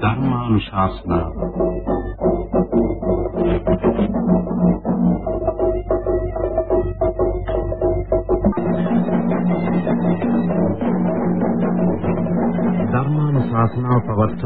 ධර්මානුශාසනා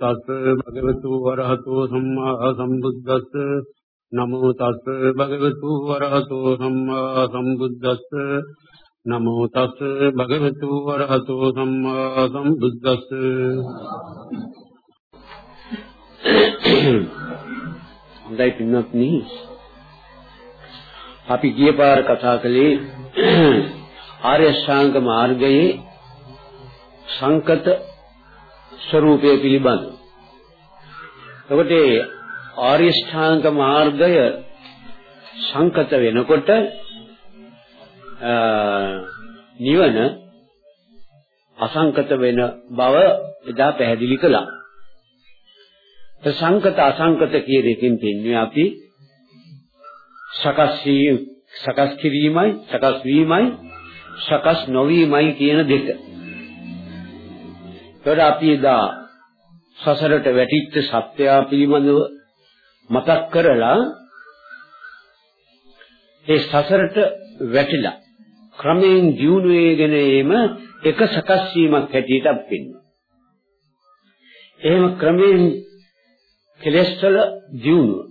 තස් භගවතු වරහතෝ සම්මා සම්බුද්දස්ස. නමෝ තස් භගවතු වරහතෝ සම්මා සම්බුද්දස්ස. නමෝ තස් භගවතු වරහතෝ සම්මා සම්බුද්දස්ස. හොඳයි පින්වත්නි. අපි ගිය පාර කතා කළේ ආර්ය ශ්‍රාංග මාර්ගයේ සංකත ස්වરૂපය පිළිබඳ. එතකොට ආර්ය ශ්‍රාංග මාර්ගය සංකත වෙනකොට නිවන අසංකත වෙන බව එදා පැහැදිලි කළා. සංකත අසංකත කියන එකෙන් තින්නේ අපි සකස් සකස් කිරීමයි සකස් වීමයි සකස් නොවීමයි කියන දෙක. ඒකට අපි එදා සසරට වැටිච්ච සත්‍යය පිළිබඳව මතක් කරලා ඒ සසරට වැටිලා ක්‍රමයෙන් ජීුණු වේගෙන එීම එක සකස් වීමක් හැටියට අපි එහෙම ක්‍රමයෙන් කෙලෙස් වල ජීුණුව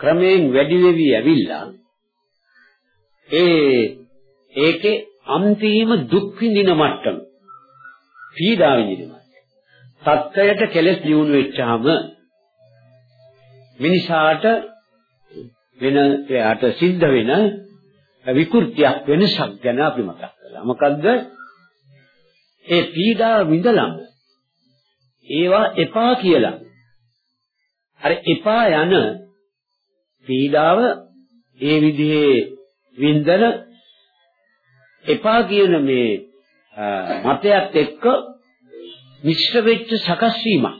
ක්‍රමයෙන් වැඩි වෙවි ඇවිල්ලා ඒ ඒකේ අන්තිම දුක් විඳින මට්ටම පීඩා විඳිනවා. සත්‍යයට කෙලෙස් දියුණු වෙච්චාම මිනිසාට වෙන එයාට සිද්ධ වෙන විකෘතියක් වෙනසක් ගැන අපි මතක් කළා. මොකද්ද? ඒ පීඩා විඳලම ඒවා එපා කියලා. අර එපා යන පීඩාව ඒ විදිහේ වින්දන එපා කියන මේ මතයත් එක්ක මිශ්‍ර වෙච්ච සකස් වීමක්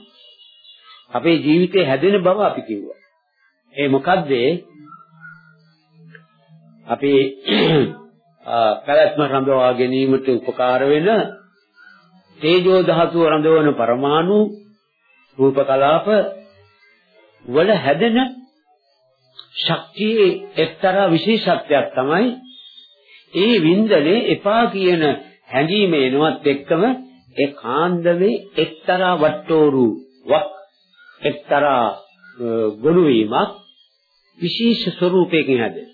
අපේ ජීවිතේ හැදෙන බව අපි කිව්වා. ඒ මොකද්ද? අපේ පැවැත්ම රඳවා ගැනීමට උපකාර වෙන තේජෝ ධාතුව රඳවන පරමාණු රූප කලාප වල හැදෙන ශක්තියේ එක්තරා විශේෂත්වයක් තමයි ඒ වින්දනේ එපා කියන හැඟීම එනවත් එක්කම ඒ කාන්දමේ එක්තරා වට්ටෝරු වක් එක්තරා ගොනු වීමක් විශේෂ ස්වරූපයකින් හැදෙන.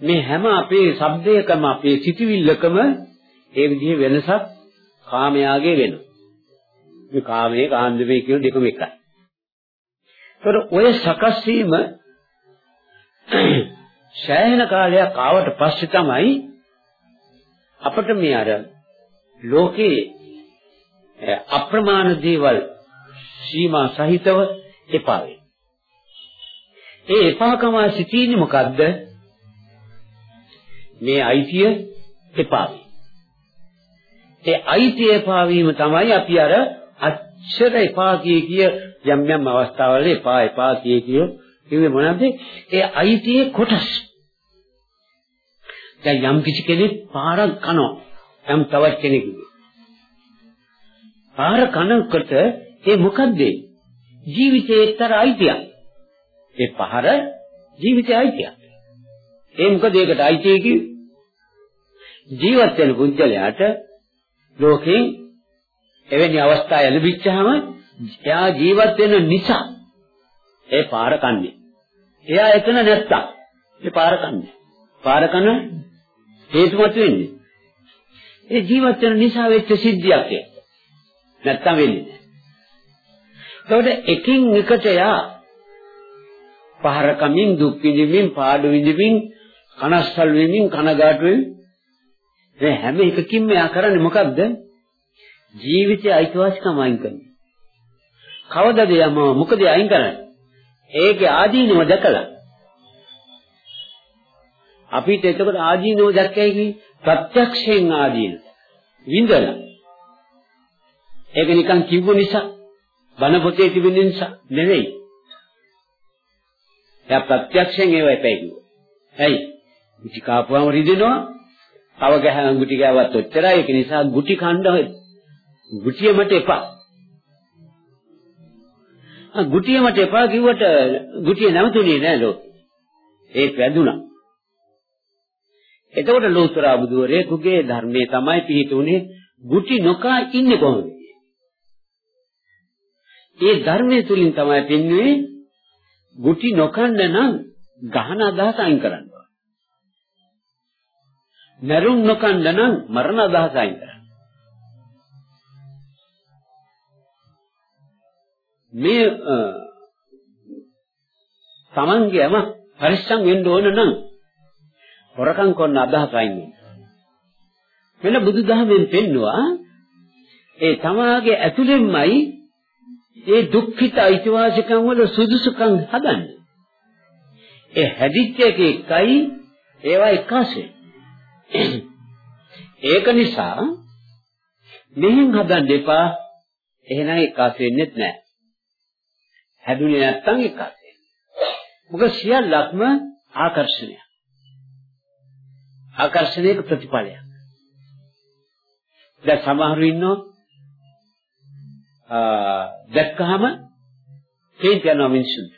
මේ හැම අපේ ශබ්දයකම අපේ සිටිවිල්ලකම ඒ විදිහේ වෙනසක් කාමයාගේ වෙනවා. මේ කාමයේ කාන්දමේ කියන දෙකම එකයි. ඒතර ඔය සකස් වීම ශායන කාලයක් ආවට පස්සේ තමයි අපිට මේ අර ලෝකේ අප්‍රමාණ දේවල් සීමා සහිතව එපා වේ. ඒ එපාකම සිටින්නේ මොකද්ද? මේ අයිතිය එපා වේ. ඒ අයිතිය එපා වීම තමයි අපි අර අච්චර එපා කිය කිය යම් යම් අවස්ථාවල එපා එපා කිය කිය කිව්වේ මොනවද? ඒ අයිතියේ කොටස්. දැන් යම් කිසි කෙනෙක් පාරක් කනවා. යම් තවත් කෙනෙකුගේ. පාර කනකොට ඒ මොකද්ද? ජීවිතයේ එක්තරා අයිතියක්. ඒ පහර ජීවිතයේ අයිතියක්. ඒ මොකද ඒකට අයිතිය කිව්වේ? ජීවත් වෙන පුද්ගලයාට ලෝකේ එවැනි අවස්ථා ලැබිච්චාම එයා ජීවත් වෙන නිසා ඒ පාර කන්නේ. එයා එතන නැත්තම් ඒ පාර කන්නේ. පාර කන හේතුමත් වෙන්නේ. ඒ ජීවත් වෙන නිසා වෙච්ච සිද්ධියක් ඒක. නැත්තම් වෙන්නේ නැහැ. එතකොට එකින් එකට යා පහර කමින් දුක් විඳින්මින් පාඩු විඳින්මින් කනස්සල් වෙමින් කනගාටු වෙමින්. මේ හැම එකකින්ම යා කරන්නේ මොකක්ද? ජීවිතයේ අයිතිවාසිකම් අයින් කරනවා. කවදද යම මොකද අයින් කරන්නේ? ඒකේ ආදීනව දැකලා. අපිට එතකොට ආදීනව දැක්කයි කි ප්‍රත්‍යක්ෂයෙන් ආදීන. විඳලා. ඒක නිකන් කිව්ව නිසා බණ පොතේ තිබෙන නිසා නෙවෙයි. එයා ප්‍රත්‍යක්ෂයෙන් ඒව එපැයි කිව්වා. ඇයි? ගුටි කාපුවම රිදෙනවා. තව ගහන ගුටි ගාවත් ඔච්චරයි. ඒක නිසා ගුටි කණ්ඩ ගුටිය මට එපා. ගුටිය මට එපා කිව්වට ගුටිය නැවතුනේ නෑ ලෝ ඒක වැදුනා. එතකොට ලෝතර බුදුරේකුගේ ධර්මයේ තමයි පිහිටුනේ ගුටි නොකා ඉන්නේ කොහොමද? ඒ ධර්මයේ තුලින් තමයි පින්නුවේ ගුටි නොකන්න නම් ගහන අදහස අයින් කරන්න ඕන. මරුන් නොකන්න නම් මරණ අදහස අයින් කරන්න. මේ තමන්ගේම පරිස්සම් වෙන්න ඕන නම් හොරකම් කරන අදහස අයින් වෙන බුදුදහමෙන් පෙන්නවා ඒ තමාගේ ඇතුළෙන්මයි ඒ දුක්ඛිත අයිතිවාසිකම් වල සුදුසුකම් හදන්නේ. ඒ හැදිච්ච එක එකයි ඒවා එකසේ. ඒක නිසා මෙහෙන් හදන්න එපා. එහෙනම් එකසේ වෙන්නේ නැහැ. හැදුනේ නැත්තම් එකසේ. මොකද සියල්ලක්ම ආකර්ෂණය. ආකර්ෂණයක ප්‍රතිඵලයක්. දැන් සමහරු ඉන්නවා ආ දැක්කහම තේජ යනවා මිනිස්සුන්ට.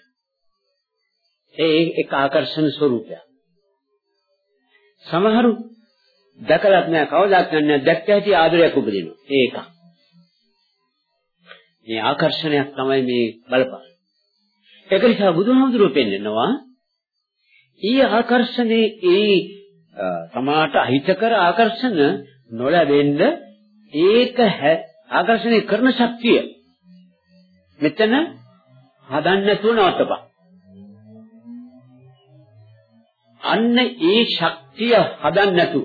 ඒ එක ආකර්ෂණ ස්වરૂපයක්. සමහරු දැකලත් නෑ කවදාත් නෑ දැක්ක හැටි ආදරයක් උපදිනවා. ඒක. මේ ආකර්ෂණයක් තමයි මේ බලපාන. ඒක නිසා බුදුහාමුදුරුවෝ පෙන්නනවා ඊ ආකර්ෂණේ ඒ සමාට අහිතකර ආකර්ෂණ නොලැබෙන්න ඒක ආකර්ෂණය කරන ශක්තිය මෙතන හදන්න නැතුව නවත්තපන්. අන්න ඒ ශක්තිය හදන්න නැතු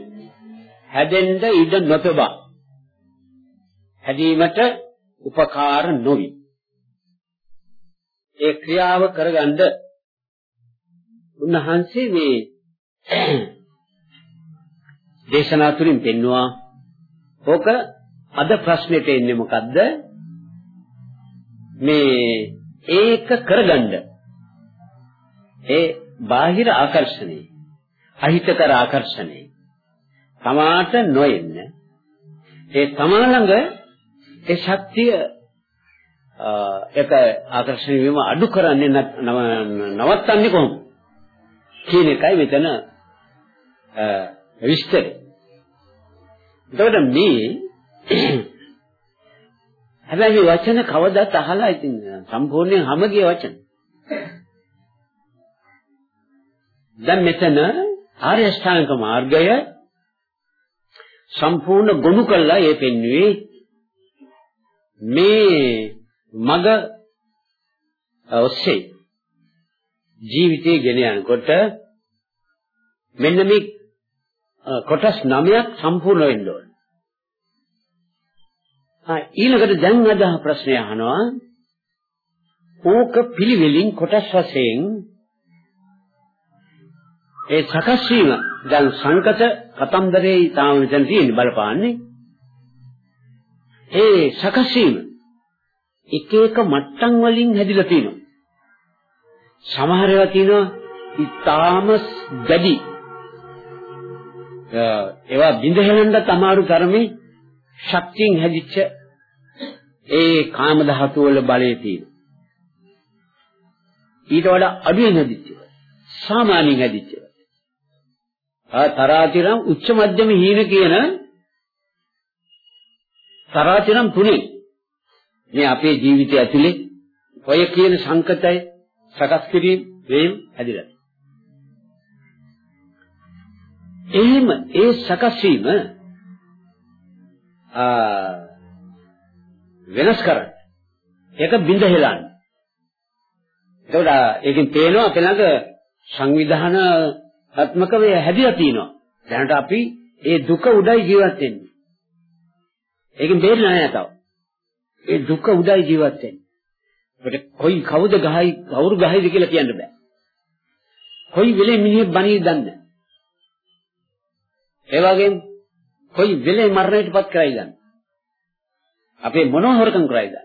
හැදෙන්න ඉඩ නොතබා. හැදීමට උපකාර නොවි. ඒ ක්‍රියාව කරගන්න උන්වහන්සේ මේ දේශනා තුලින් පෙන්නවා. ඕක අද ප්‍රශ්නෙට එන්නේ මොකද්ද? මේ ඒක කරගන්න. ඒ බාහිර ආකර්ෂණේ අහිතකර ආකර්ෂණේ තමාට නොයෙන්න. ඒ තමා ළඟ ඒ ශක්තිය ඒක ආකර්ෂණය වීම අඩු කරන්නේ නවත්තන්නේ කොහොමද? කියන එකයි මෙතන විස්තරය. එතකොට මේ හැබැයි මේ වචන කවදාත් අහලා ඉතින් සම්පූර්ණයෙන් හැමගේ වචන. දැන් මෙතන ආර්ය ශ්‍රාංක මාර්ගය සම්පූර්ණ ගොනු කළා ඒ පෙන්වුවේ මේ මග ඔස්සේ ජීවිතේ ගෙන යනකොට මෙන්න මේ කොටස් 9ක් සම්පූර්ණ වෙන්න ඕන. ආ ඊළඟට දැන් අද ප්‍රශ්නය අහනවා. ඕක පිළිවෙලින් කොටස් වශයෙන් ඒ සකස් වීම දැන් සංකත කතන්දරේ තාම මෙතන තියෙන බලපාන්නේ. ඒ සකස් වීම එක එක මට්ටම් වලින් හැදිලා තියෙනවා. සමහර ඒවා තියෙනවා ඉතාම දැඩි. ඒවා බිඳහෙන්නත් අමාරු තරමේ ශක්තියෙන් හැදිච්ච ඒ කාම ධාතු වල බලය තියෙන. ඊට වඩා අඩුවෙන් හැදිච්ච. සාමාන්‍යයෙන් හැදිච්ච. ආ තරාතිරම් උච්ච මධ්‍යම හීන කියන තරාතිරම් තුනේ මේ අපේ ජීවිතය ඇතුලේ ඔය කියන සංකතය සකස් කිරීම වේම් හැදිලා. එහෙම ඒ සකස් වීම වෙනස් කරන්න. ඒක බිඳ හෙලන්න. එතකොට ඒකෙන් පේනවා අපේ ළඟ සංවිධානාත්මකව හැදිලා තියෙනවා. දැනට අපි ඒ දුක උඩයි ජීවත් වෙන්නේ. ඒකෙන් බේරෙන්නේ නැහැ තව. ඒ දුක උඩයි ජීවත් වෙන්නේ. ඒකට කොයි කවුද ගහයි කවුරු ගහයිද කියලා කියන්න බෑ. කොයි වෙලේ මිනිහෙක් බණී දන්නේ. ඒ වගේම කොයි වෙලේ මරණයටපත් කරයිද දන්නේ. අපේ මොනවා හොරකම් කරයිද?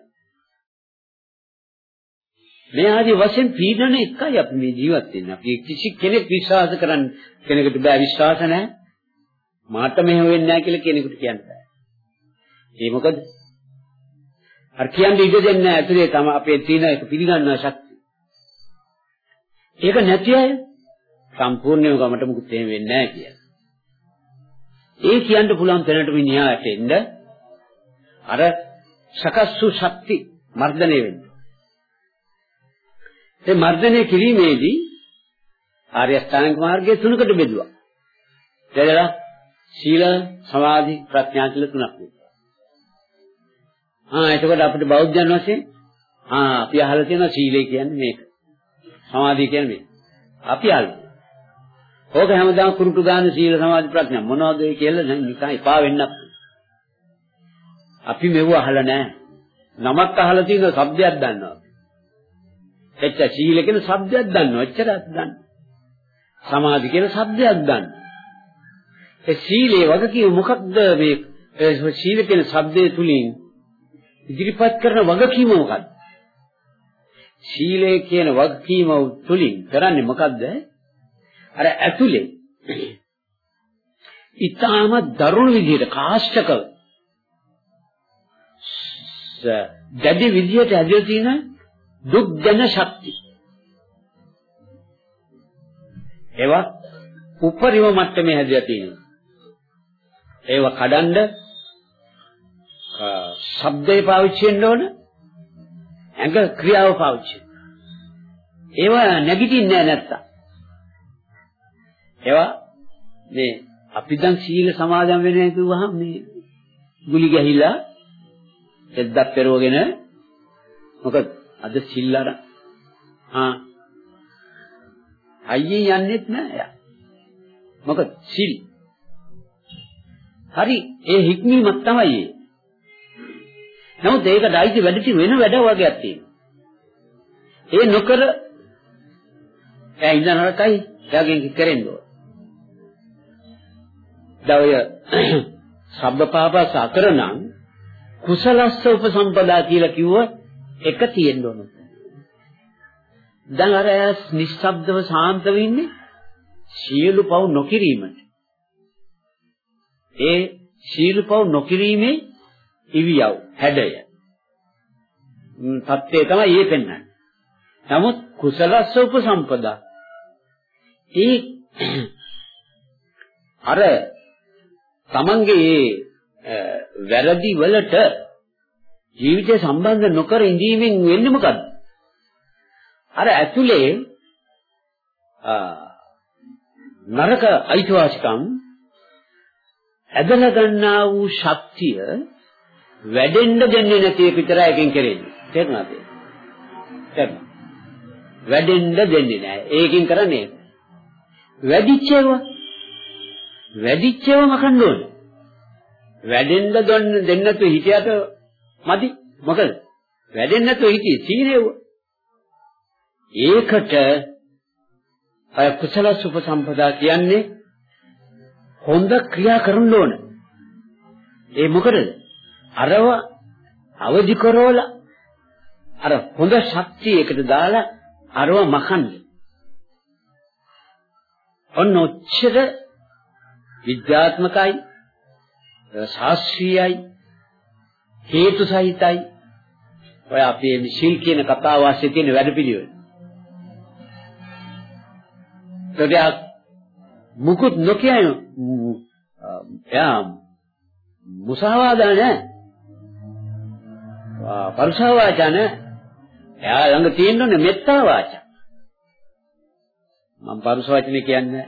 මේ ආදී වශයෙන් පීඩන එකයි අපි මේ ජීවත් වෙන්නේ. අපි කිසි කෙනෙක් විශ්වාස කරන්න කෙනෙකුට බෑ විශ්වාස නැහැ. මාට මෙහෙම වෙන්නේ නැහැ කියලා කෙනෙකුට කියන්න බෑ. ඒ මොකද? අර කියන්නේ ඉඩ දෙන්නේ නැහැ ඇතුලේ තම අපේ තියෙන එක පිළිගන්නා ශක්තිය. ඒක නැති අය සම්පූර්ණයෙන්ම ගමට මුකුත් එහෙම වෙන්නේ නැහැ කියලා. ඒ කියන්න පුළුවන් තැනට මිනිහාට එන්න අර සකස් වූ ශක්ති මර්ධනය වෙන්න. ඒ මර්ධනය කිරීමේදී ආර්ය අෂ්ටාංග මාර්ගයේ තුනකට බෙදුවා. එතකොට සීල, සමාධි, ප්‍රඥා කියලා තුනක් වෙනවා. ආ එතකොට අපිට බෞද්ධයන් වශයෙන් ආ අපි අහලා තියෙනවා සීලය කියන්නේ මේක. සමාධිය කියන්නේ මේක. අපි අහලා. ඕක හැමදාම කුරුටු ගන්න සීල සමාධි ප්‍රඥා මොනවද ඒ කියලා නම් නිකන් එපා වෙන්නත්. අපි මෙව අහලා නැහැ. නමක් අහලා තියෙන શબ્දයක් දන්නවා. එච්ච සීල කියන શબ્දයක් දන්නවා. එච්චරක් දන්නවා. සමාධි කියන શબ્දයක් දන්නවා. ඒ සීලේ වගකීම මොකක්ද මේ සීල කියන શબ્දයේ තුලින් ඉදිරිපත් කරන වගකීම මොකක්ද? සීලය කියන වගකීම තුලින් කරන්නේ මොකද්ද? අර ඇතුලේ ඊටාම දරුණු විදිහට කාෂ්ඨකව දැඩි විදිහට ඇදලා තියෙන දුක් දැන ශක්තිය. ඒවා උපරිම මට්ටමේ හැදලා තියෙනවා. ඒවා කඩන්ඩ ශබ්දේ පාවිච්චි වෙන්න ඕන. ඇඟ ක්‍රියාව පාවිච්චි. ඒවා නැගිටින්නේ නැත්තම්. ඒවා මේ අපි දැන් සීල සමාදන් වෙන්නේ කිව්වහම මේ ගුලි ගැහිලා එද්දක් පෙරවගෙන මොකද අද සිල් අර ආ අයියෙන් යන්නෙත් නෑ යා මොකද සිල්. හරි ඒ හික්මීමක් තමයි ඒ. නමුත් ඒකට අයිති වැඩ ටික වෙන වැඩ වගේක් තියෙනවා. ඒ නොකර එයා ඉඳ නරකයි එයාගෙන් කරෙන්න ඕන. දවය සබ්බපාපස් අකරනම් කුසලස්ස උපසම්පදා කියලා කිව්ව එක තියෙන්න ඕන. දැන් අර ඇස් නිශ්ශබ්දව සාන්ත වෙන්නේ සියලු පව් නොකිරීමට. ඒ සියලු පව් නොකිරීමේ ඉවියව් හැඩය. තත්ත්වය තමයි ඒ පෙන්වන්නේ. නමුත් කුසලස්ස උපසම්පදා ඒ අර තමන්ගේ වැරදි වලට ජීවිතය සම්බන්ධ නොකර ඉඳීමෙන් වෙන්නේ මොකද්ද? අර ඇතුලේ නරක අයිතිවාසිකම් ඇදලා ගන්නා වූ ශක්තිය වැඩෙන්න දෙන්නේ නැති එක විතරයි එකෙන් කරන්නේ. තේරුණාද? තේරුණා. වැඩෙන්න දෙන්නේ නැහැ. ඒකෙන් කරන්නේ වැඩිච්ච ඒවා වැඩිච්ච ඒවා මකන්න ඕනේ. වැඩෙන්න දෙන්න නැතු හිටියට මදි. මොකද? වැඩෙන්න නැතු හිටියේ සීලෙව. ඒකට අය කුසල සුපසම්පදා කියන්නේ හොඳ ක්‍රියා කරන්න ඕන. ඒ මොකද? අරව අවදි කරවලා අර හොඳ ශක්තියකට දාලා අරව මකන්න. ඔන්න ඔච්චර විද්‍යාත්මකයි ශාස්ත්‍රීයයි හේතු සහිතයි ඔය අපේ මිසිල් කියන කතාව වාස්සේ තියෙන වැඩපිළිවෙල. ඒකයක් මුකුත් නොකියන යා මුසාවාදා නැහැ. පරුෂා වාචා නැහැ. එයා ළඟ තියෙන්නේ මෙත්තා වාචා. මම පරුෂ වචනේ කියන්නේ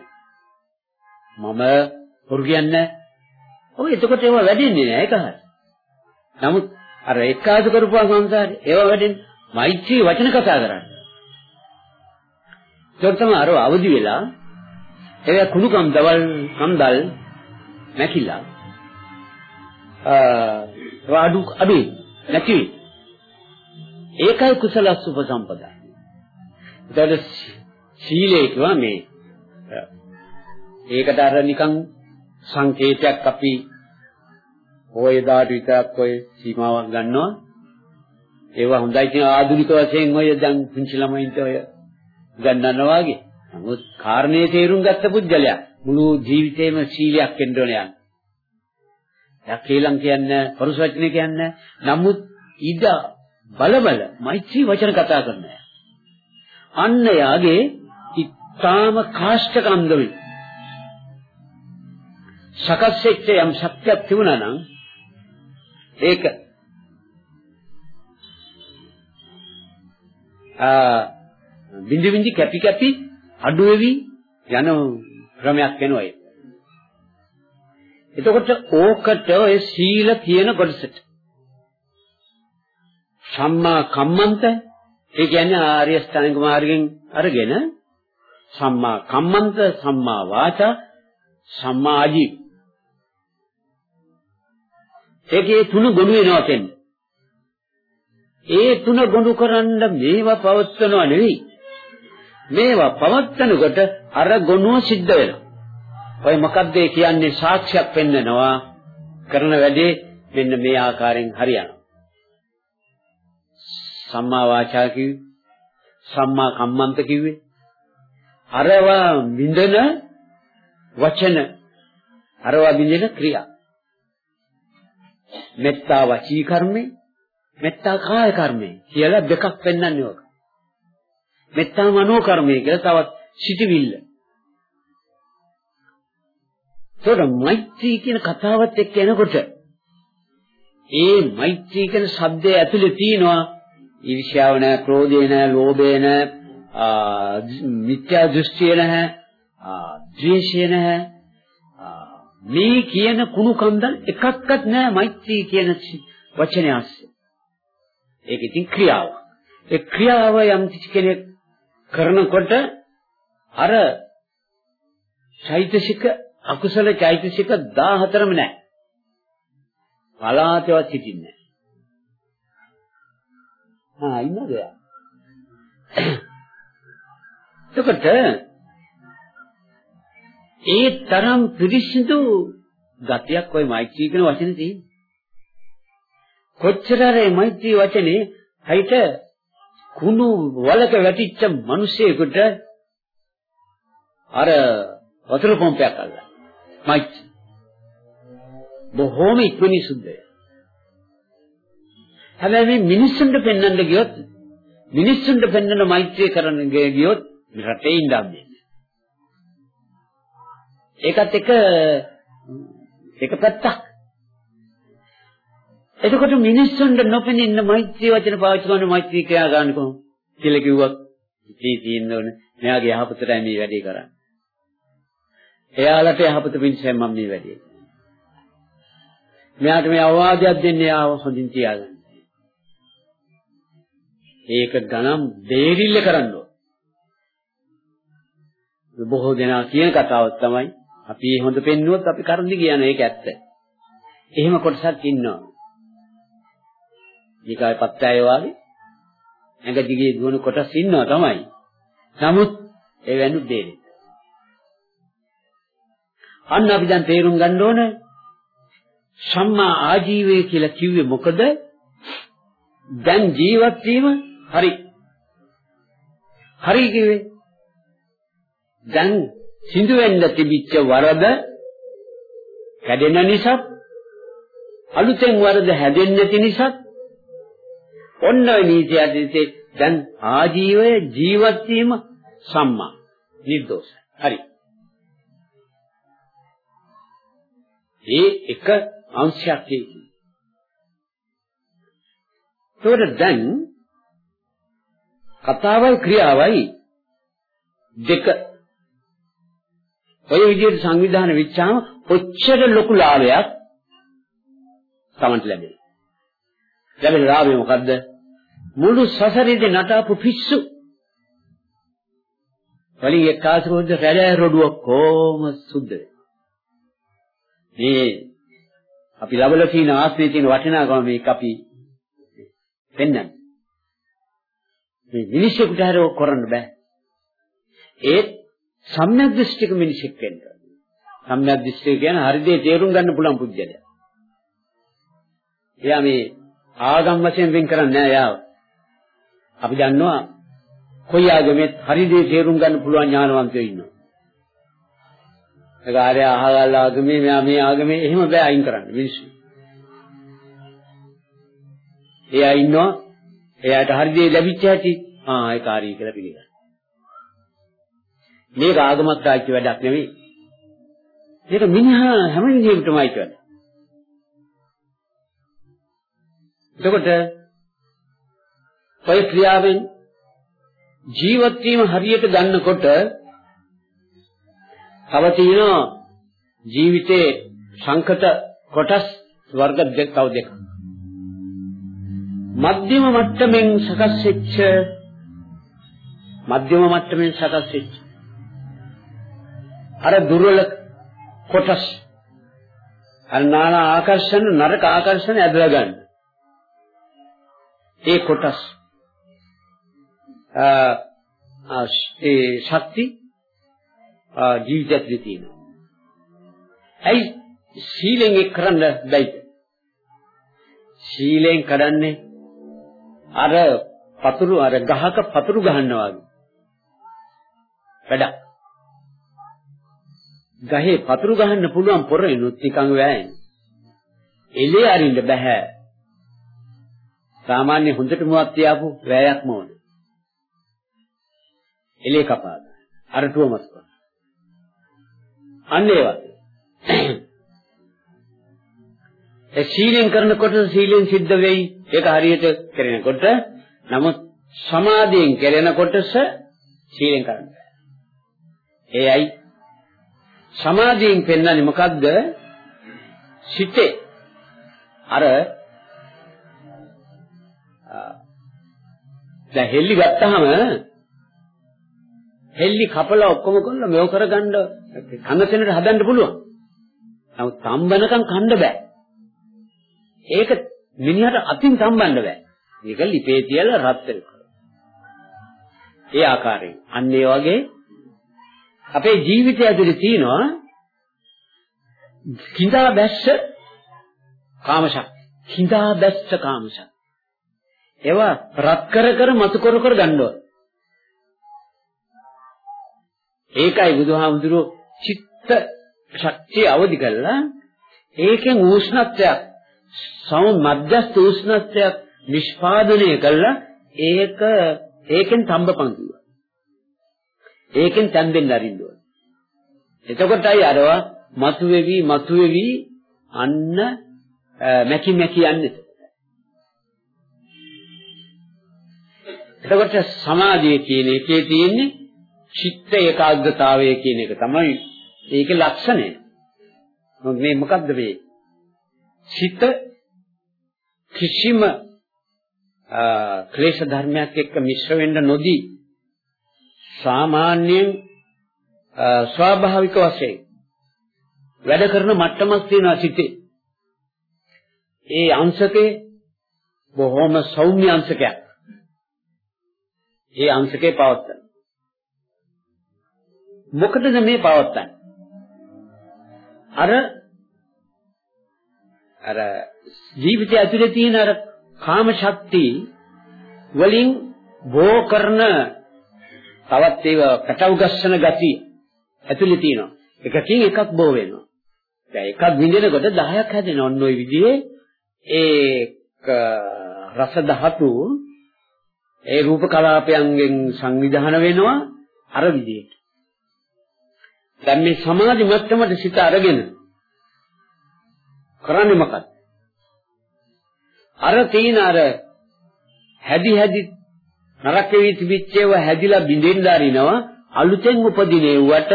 මම හොරු කියන්නේ ඔය එතකොට ඒවා වැඩින්නේ නෑ ඒක හරි. නමුත් අර එක්කාසු කරපුවා සංසාරේ ඒව වැඩෙන්නේ. මෛත්‍රී වචන කතා කරන්නේ. ඒක තමයි අර අවදි වෙලා ඒක කුණු කම් දවල් කම්දල් නැකිලා අ අඩු අඩු නැති ඒකයි කුසල සුපසම්පදා. ඒතර සීලේ කියවා මේ ඒකට අර නිකන් සංකේතයක් අපි ඔය දාට විතරක් ඔය සීමාවක් ගන්නවා ඒවා හොඳයි කියන ආධුනික වශයෙන් ඔය දැන් පුංචි ළමයින්ට ඔය ගන්නනවා වගේ නමුත් කාරණේ තේරුම් ගත්ත පුජ්‍යලයා මුළු ජීවිතේම සීලයක් වෙන්න ඕනේ යන්නේ. යක් කේලම් කියන්නේ පරුස වචනේ කියන්නේ නමුත් ඉද බල බල මෛත්‍රී වචන කතා කරනවා. අන්න යාගේ ඉතාම කාෂ්ඨකන්දවි. සකස් වෙච්ච යම් ශක්තියක් තිබුණා නම් ඒක ආ බින්දි බින්දි කැපි කැපි අඩු වෙවි යන ක්‍රමයක් වෙනවා ඒක. එතකොට ඕකට ඔය සීල කියන කොටසට සම්මා කම්මන්ත ඒ කියන්නේ ආර්ය ස්ථානික මාර්ගයෙන් අරගෙන සම්මා කම්මන්ත සම්මා වාචා සම්මා ආජීව ඒකේ තුන ගොනු වෙනවා කියන්නේ. ඒ තුන ගොනු කරන්න මේවා පවත්වනවා නෙවෙයි. මේවා පවත්නකොට අර ගොනුව සිද්ධ වෙනවා. ඔය මොකද්ද කියන්නේ සාක්ෂියක් පෙන්නනවා? කරන වැඩේ මෙන්න මේ ආකාරයෙන් හරියනවා. සම්මා වාචා කිව්වේ සම්මා කම්මන්ත කිව්වේ. අරවා බින්දන වචන අරවා බින්දන ක්‍රියා. මෙත්තා වචී කර්මේ මෙත්තා කාය කර්මේ කියලා දෙකක් පෙන්වන්නේ ඔක මෙත්තා මනෝ කර්මය කියලා තවත් සිටිවිල්ල. ඒතකොට මෛත්‍රී කියන කතාවත් එක්ක එනකොට ඒ මෛත්‍රී කියන શબ્දය ඇතුලේ තියෙනවා ඊර්ෂ්‍යාව නැ, ක්‍රෝධය නැ, ලෝභය නැ, මිත්‍යා දෘෂ්ටිය නැ, ද්වේෂය නැ. මේ කියන කුණු කන්දල් එකක්වත් නැහැ මෛත්‍රී කියන වචනය ASCII. ඒක ඉතින් ක්‍රියාව. ඒ ක්‍රියාව යම් කෙනෙක් කරනකොට අර චෛතසික අකුසල චෛතසික 14ම නැහැ. පලාතවත් හිටින්නේ නැහැ. ආ ඉන්නද? එතකොට ඒ තරම් පිරිසිදු ගතියක් ওই මෛත්‍රී කියන වචනේ තියෙනවා. කොච්චර ඒ මෛත්‍රී වචනේ හිත කුණු වලක වැටිච්ච මිනිසෙකුට අර වතුර පොම්පයක් අල්ලලා මයිත් බොහෝම ඉක්මනින් සුද්ධය හැබැයි මේ මිනිස්සුන්ට පෙන්වන්න ගියොත් මිනිස්සුන්ට පෙන්වන මෛත්‍රිය කරන්න ගියොත් රටේ ඉඳන්නේ ඒකත් එක එක පැත්තක් එතකොට මිනිස්සුන්ට නොපෙනෙන්න මෛත්‍රී වචන පාවිච්චි කරන මෛත්‍රී ක්‍රියා ගන්න කොහොමද කියලා කිව්වත් ඉතී තියෙන්න ඕනේ. මෙයාගේ යහපතටයි මේ වැඩේ කරන්නේ. එයාලට යහපත පිණිසයි මම මේ වැඩේ කරන්නේ. මෙයාට මේ අවවාදයක් දෙන්නේ ආව හොඳින් තියාගන්න. ඒක ගණන් දෙරිල්ල කරන්න ඕන. බොහෝ දෙනා කියන කතාවක් තමයි අපි හොඳ පෙන්නුවොත් අපි කරන්නේ කියන එක ඇත්ත. එහෙම කොටසක් ඉන්නවා. නිකාය පත්තය වාගේ ඇඟ දිගේ දුවන කොටස් ඉන්නවා තමයි. නමුත් ඒ වෙනු දෙන්නේ. අන්න අපි දැන් තේරුම් ගන්න ඕන සම්මා ආජීවය කියලා කිව්වේ මොකද? දැන් ජීවත් වීම හරි. හරි කිව්වේ. දැන් සිඳු වෙන්න තිබිච්ච වරද කැඩෙන නිසා අලුතෙන් වරද හැදෙන්නේ නැති නිසා ඔන්න ඔය නීතියදී දැන් ආජීවය ජීවත් වීම සම්මා නිර්දෝෂයි. හරි. ඒ එක අංශයක් තියෙනවා. ඒකට දැන් කතාවයි ක්‍රියාවයි දෙක ඔය විදිහට සංවිධානය වෙච්චාම ඔච්චර ලොකු ලාභයක් තමන්ට ලැබෙනවා. ලැබෙන ලාභය මොකද්ද? මුළු සසරේදී නටාපු පිස්සු. වලින් එක්කාසුරුද්ද රැළ රොඩුව කොහොම සුද්ධ මේ අපි ලබලා තියෙන ආත්මයේ තියෙන වටිනාකම මේක අපි පෙන්වන්නේ. මේ මිනිස්සුන්ට හරි ඔක් කරන්න බෑ. ඒ සම්‍යක් දෘෂ්ටික මිනිසෙක් වෙන්න. සම්‍යක් දෘෂ්ටිය කියන්නේ හරි දේ තේරුම් ගන්න පුළුවන් පුද්ගලයා. එයා මේ ආගම් වශයෙන් වෙන් කරන්නේ නෑ යාව. අපි දන්නවා කොයි ආගමෙත් හරි දේ තේරුම් ගන්න පුළුවන් ඥානවන්තයෝ ඉන්නවා. ඒක ආර්ය අහගල් ආගමේ මෙයා මේ ආගමේ එහෙම බෑ අයින් කරන්න මිනිස්සු. එයා ඉන්නවා එයාට හරි දේ ලැබිච්ච හැටි ආ ඒක හරි කියලා පිළිගන්න. මේක ආගමක් ආච්චි වැඩක් නෙවෙයි. මේක මිනිහා හැම විදිහකටමයි කියන්නේ. එතකොට ඔය ක්‍රියාවෙන් ජීවත් වීම හරියට ගන්නකොට තව තියෙනවා ජීවිතේ සංකත කොටස් වර්ග දෙක තව දෙකක්. මධ්‍යම මට්ටමින් සකස් වෙච්ච මධ්‍යම මට්ටමින් සකස් වෙච්ච අර දුර්වල කොටස් අර නානා ආකර්ෂණ නරක ආකර්ෂණ ඇදලා ගන්න. ඒ කොටස් ඒ ශක්ති ජීවිතයේදී තියෙනවා. ඇයි සීලෙන් එක් කරන්න බැයිද? සීලෙන් කරන්නේ අර පතුරු අර ගහක පතුරු ගහනවා වගේ. වැඩක්. ගහේ පතුරු ගහන්න පුළුවන් පොරිනුත් නිකන් වෑයන්. එලේ අරින්න බෑ. සාමාන්‍ය හොඳට මුවත් තියාපු වෑයක්ම ඕන. එලේ කපාද. අරටුවමස් කරන. අන්න ඒ වගේ. ඒ සීලෙන් කරනකොට සීලෙන් සිද්ධ වෙයි. ඒක හරියට කරනකොට නමුත් සමාධියෙන් කරන කොටස සීලෙන් කරන්න බෑ. ඒයි සමාධියෙන් පෙන්වන්නේ මොකද්ද? සිතේ අර දැන් හෙල්ලි ගත්තාම හෙල්ලි කපලා ඔක්කොම කරලා මෙව කරගන්න කනසෙනට හදන්න පුළුවන්. නමුත් තම්බනකම් කන්න බෑ. ඒක මිනිහට අතින් තම්බන්න බෑ. ඒක ලිපේ තියලා රත් වෙනවා. ඒ ආකාරයෙන්. අන්න ඒ වගේ අපේ ජීවිතය ඇතුලේ තියෙනවා කිඳා බැස්ස කාමශක්ති. කිඳා බැස්ස කාමශක්ති. ඒවා රත් කර කර මතු කර කර ගන්නවා. ඒකයි බුදුහාමුදුරුවෝ චිත්ත ශක්තිය අවදි කළා ඒකෙන් උෂ්ණත්වයක් සම මධ්‍යස්ථ උෂ්ණත්වයක් නිෂ්පාදනය කළා ඒක ඒකෙන් තඹපන් කිව්වා ඒකෙන් තැම්බෙන්න අරින්න ඕන එතකොටයි අරවා මතුවේවි මතුවේවි අන්න මැකි මැකි යන්නේ එතකොට සමාධිය කියන එකේ තියෙන්නේ චිත්ත ඒකාග්‍රතාවය කියන එක තමයි ඒකේ ලක්ෂණය. මේ මොකද්ද මේ? චිත්ත කිසිම ක්ලේශ ධර්මයක් එක්ක මිශ්‍ර වෙන්න නොදී සාමාන්‍යයෙන් ස්වාභාවික වශයෙන් වැඩ කරන මට්ටමක් තියෙනවා සිතේ. ඒ අංශකේ බොහොම සෞම්‍ය අංශකයක්. ඒ අංශකේ පවත්තන. මොකටද මේ පවත්තන්නේ? අර අර ජීවිතය ඇතුලේ තියෙන අර කාම ශක්තිය වලින් බෝ කරන තවත් ඒව පැටව ගස්සන ගතිය ඇතුලේ තියෙනවා. එකකින් එකක් බෝ වෙනවා. දැන් එකක් විඳිනකොට 10ක් හැදෙනවා. ඔන්න ඔය විදිහේ ඒ රස ධාතු ඒ රූප කලාපයන්ගෙන් සංවිධානය වෙනවා අර විදිහට. දැන් මේ සමාධි මට්ටමට සිත අරගෙන කරන්නේ මොකක්ද? අර තීන අර හැදි හැදි නරක වෙවි තිබිච්චේව හැදිලා බිඳෙන්න ආරිනවා අලුතෙන් උපදිනේවට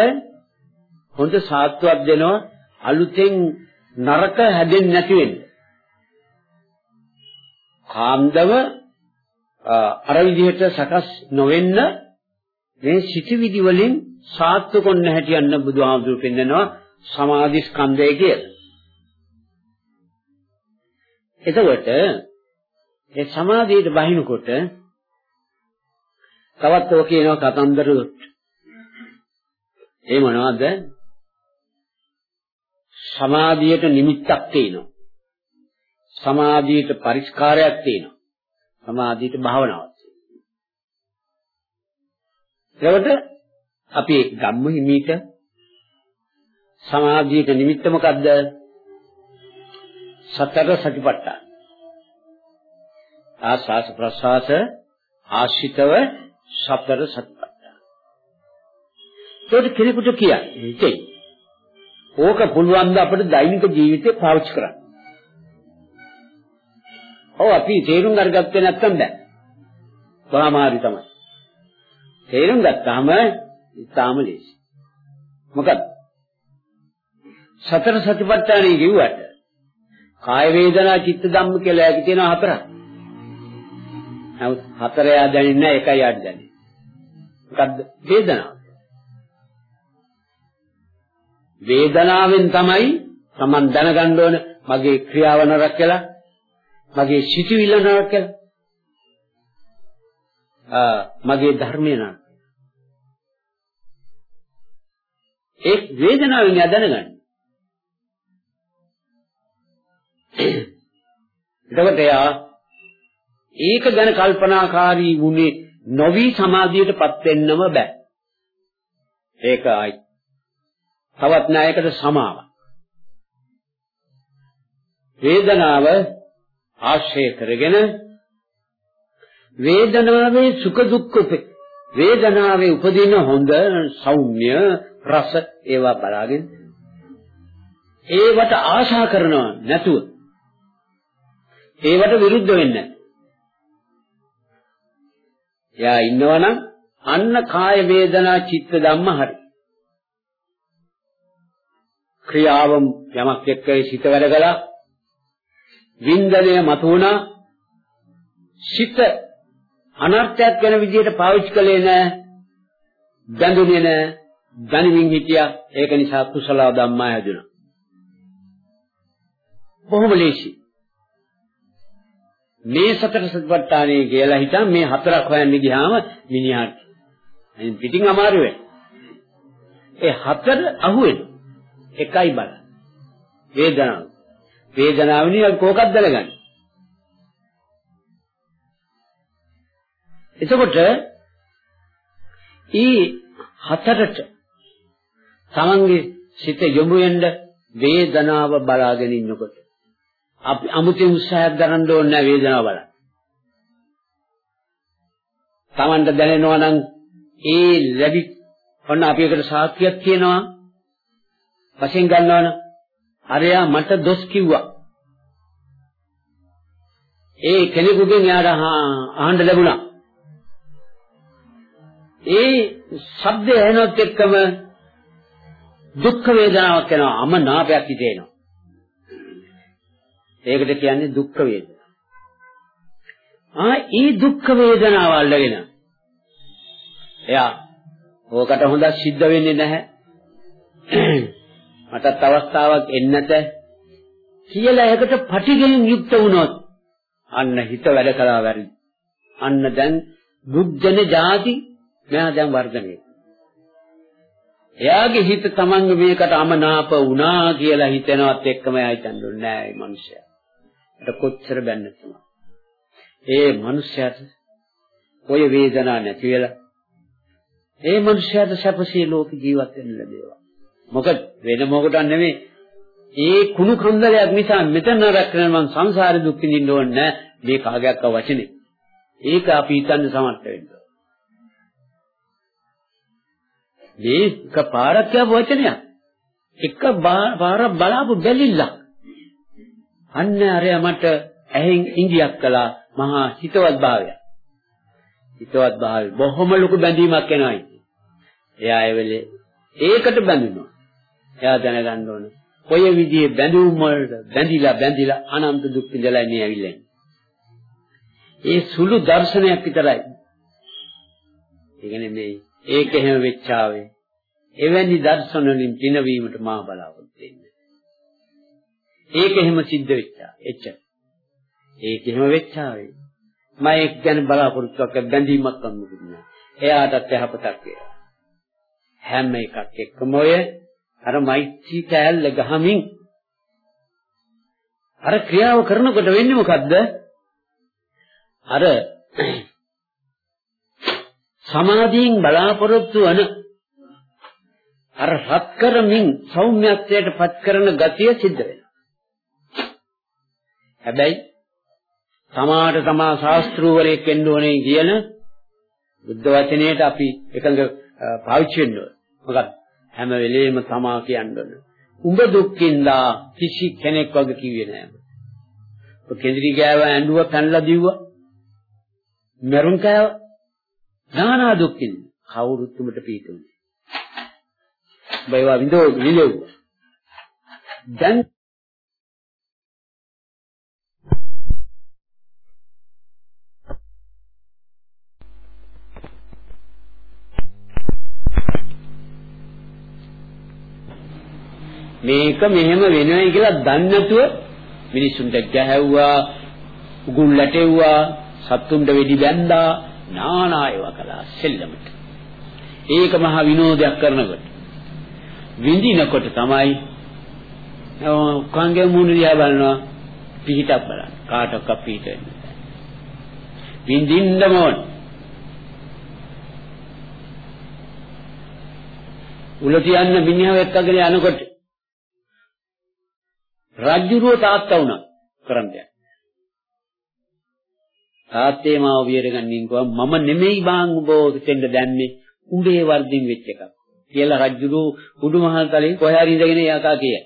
හොඳ සාත්වයක් දෙනවා අලුතෙන් නරක හැදෙන්නේ නැති වෙන්න. කාන්දම අර විදිහට සකස් නොවෙන්න මේ සිටිවිදි වලින් සාත්තු කොන්න හැටියන්න බුදුහාමුදුරු පෙන්නනවා සමාධි ස්කන්ධය කියලා. එතකොට ඒ සමාධියට බහිනකොට තවත් ඔය කියනවා කතන්දර ඒ මොනවද? සමාධියට නිමිත්තක් තියෙනවා. සමාධියට පරිස්කාරයක් තියෙනවා. සමාධියට භාවනාවක් තියෙනවා. එතකොට අපි ගම්මු හිමීට සමාධියට නිමිත්ත මොකද්ද? සතර සතිපට්ඨාන. ආස්වාස ප්‍රසවාස ආශිතව සතර සතිපට්ඨාන. ඒකට කෙනෙකුට කියන්නේ ඉතින් ඕක පුළුවන් ද අපිට දෛනික ජීවිතේ පාවිච්චි කරන්න. ඔව් අපි තේරුම් අරගත්තේ නැත්නම් බෑ. කොහාමාරි තමයි. තේරුම් ගත්තාම ඉතාම ලේසි. මොකද? සතර සතිපට්ඨානය කිව්වට කාය වේදනා චිත්ත ධම්ම කියලා ඇති තියෙන හතරක්. නමුත් හතර යා දැනෙන්නේ නැහැ එකයි යාට දැනෙන්නේ. මොකද්ද? වේදනාව. වේදනාවෙන් තමයි Taman දැනගන්න ඕන මගේ ක්‍රියාව නරක කියලා මගේ සිතුවිල්ල නරක කියලා මගේ ධර්මය නරක ඒ වේදනාවෙන් දැනගන්න එතකොට එයා ඒක ගැන කල්පනාකාරී වුණේ නොවි සමාධියටපත් වෙන්නම බෑ. ඒකයි. තවත් ණයකට සමාව. වේදනාව ආශ්‍රය කරගෙන වේදනාවේ සුඛ දුක්ඛ වේදනාවේ උපදින හොඳ සෞම්‍ය රස ඒවා බලාගෙන ඒවට ආශා කරනවා නැතුව ඒවට විරුද්ධ වෙන්නේ එයා ඉන්නවනම් අන්න කාය වේදනා චිත්ත ධම්ම හරි. ක්‍රියාවම් යමක් එක්ක සිත වැඩ කළා. වින්දනය මතුණා. සිත අනර්ථයක් වෙන විදිහට පාවිච්චි කළේ නැහැ. දඬුනේ නැහැ. දනිමින් හිටියා. ඒක නිසා කුසල ධම්මා හැදුනා. බොහොම ලේසියි. මේ සතර සතිපට්ඨානය කියලා හිතන් මේ හතරක් හොයන්න ගියාම මිනිහාට පිටින් අමාරු වෙයි. ඒ හතර අහුවෙන එකයි බල. වේදනාව. වේදනාවනේ කෝකක් දැනගන්න. එතකොට ඊ හතරට තමන්ගේ සිත යොමු වෙන්න වේදනාව බලාගෙන ඉන්නකොට අපි අමුතේ උත්සාහයක් දරන්න ඕනේ නැහැ වේදනාව බලන්න. Tamanට දැනෙනවා නම් ඒ ලැබි ඔන්න අපි එකට සාක්ෂියක් කියනවා. වශයෙන් ගන්නවනම් අරයා මට දොස් කිව්වා. ඒ කෙනෙකුගෙන් යාට අහන්න ලැබුණා. ඒ ශබ්දය ඇහෙනත් එක්කම දුක් වේදනාවක් එනවා අමනාපයක් හිතෙනවා. ඒකට කියන්නේ දුක් වේදනා. ආ ඊ දුක් වේදනාව අල්ලගෙන එයා ඕකට හොඳ සිද්ධ වෙන්නේ නැහැ. මටත් අවස්ථාවක් එන්නත කියලා ඒකට පටිගෙන් යුක්ත වුණොත් අන්න හිත වැඩ කළා වැරදි. අන්න දැන් දුක්ජන જાති මෙයා දැන් වර්ධනය. එයාගේ හිත තමන්ගේ මේකට අමනාප වුණා කියලා හිතනවත් එක්කම එයා හිතන්නේ නැහැ මේ මිනිස්සයා. ඒකට කොච්චර බැන්න තුනක්. ඒ මනුස්සයාට ඔය වේදනාවක් නැති වෙලා ඒ මනුස්සයාට සැපසේ ලෝක ජීවත් වෙන්න ලැබේවා. මොකද වෙන මොකටද නෙමෙයි ඒ කුණු කන්දලයක් නිසා මෙතන රැකගෙන මං සංසාරේ දුක් විඳින්න ඕනේ නැහැ මේ කාගයක් වචනේ. ඒක අපි හිතන්න සමර්ථ වෙන්න. මේ එක පාරක් වචනයක්. එක පාරක් බලාපු බැලිල්ලක්. අන්න අරයා මට ඇහෙන් ඉංගියක් කළා මහා හිතවත් භාවය. හිතවත් භාවය බොහොම ලොකු බැඳීමක් එනවා ඉතින්. එයා ඒ වෙලේ ඒකට බැඳුණා. එයා දැනගන්න ඕනේ. ඔය විදිහේ බැඳුම් වලට බැඳිලා බැඳිලා අනන්ත දුක් විඳලා මේ ඇවිල්ලා ඒ සුළු දර්ශනයක් විතරයි. ඒ කියන්නේ මේ ඒක එහෙම වෙච්චාවේ. එවැනි දර්ශන වලින් පිනවීමට මා බලාපොරොත්තු වෙන්නේ. ඒක එහෙම සිද්ධ වෙච්චා. එච්චර. ඒක එහෙම වෙච්චාවේ. මම ඒක ගැන බලාපොරොත්තුවක් බැඳීමක් අනුමුකුත් නෑ. එයාටත් යහපතක් වේවා. හැම එකක් එක්කම ඔය අර මෛත්‍රී කෑල්ල ගහමින් අර ක්‍රියාව කරනකොට වෙන්නේ මොකද්ද? අර සමාධියෙන් බලාපොරොත්තු වන අර රත් කරමින් සෞම්‍යත්වයට පත් කරන ගතිය සිද්ධ වෙනවා. හැබැයි තමාට තමා ශාස්ත්‍රූවරයෙක් වෙන්න ඕනේ කියන බුද්ධ වචනයට අපි එකඟ පාවිච්චි වෙන්න ඕනේ. මොකද හැම වෙලෙම තමා කියන්න ඕනේ. උඹ දුක්ඛින්දා කිසි කෙනෙක් වගේ කිව්වේ නෑ. ඔය කෙඳිරි ගෑව ඇඬුවා පැනලා දිව්වා. මරුන් කෑව. නානා දුක්ඛින් කවුරුත් උඹට පීතුනේ. බයවා විඳෝ විලෙව්වා. දැන් මේක මෙහෙම වෙනවයි කියලා දන්නේ නැතුව මිනිසුන්ට ගැහැව්වා උගුල් läටෙව්වා සත්තුන්ට වෙඩි බැන්දා නානා ඒවා කළා සෙල්ලමට. ඒක මහා විනෝදයක් කරනකොට. විඳිනකොට තමයි කංගේ මූණ දිහා බලනවා පිහිටක් බලන්න. කාටවත් පිහිට වෙන්නේ විඳින්න ඕන. උල තියන්න මිනිහව එක්කගෙන යනකොට රජ්ජුරුව තාත්තා වුණා කරන්නේ. තාත්තේ මාව වියරගන්නින් කිව්වා මම නෙමෙයි බාන් උඹ දෙන්න දැම්මේ උඹේ වර්ධින් වෙච්ච එකක්. කියලා රජ්ජුරුව උඩුමහල් තලේ කොහේ හරි ඉඳගෙන යකා කියයි.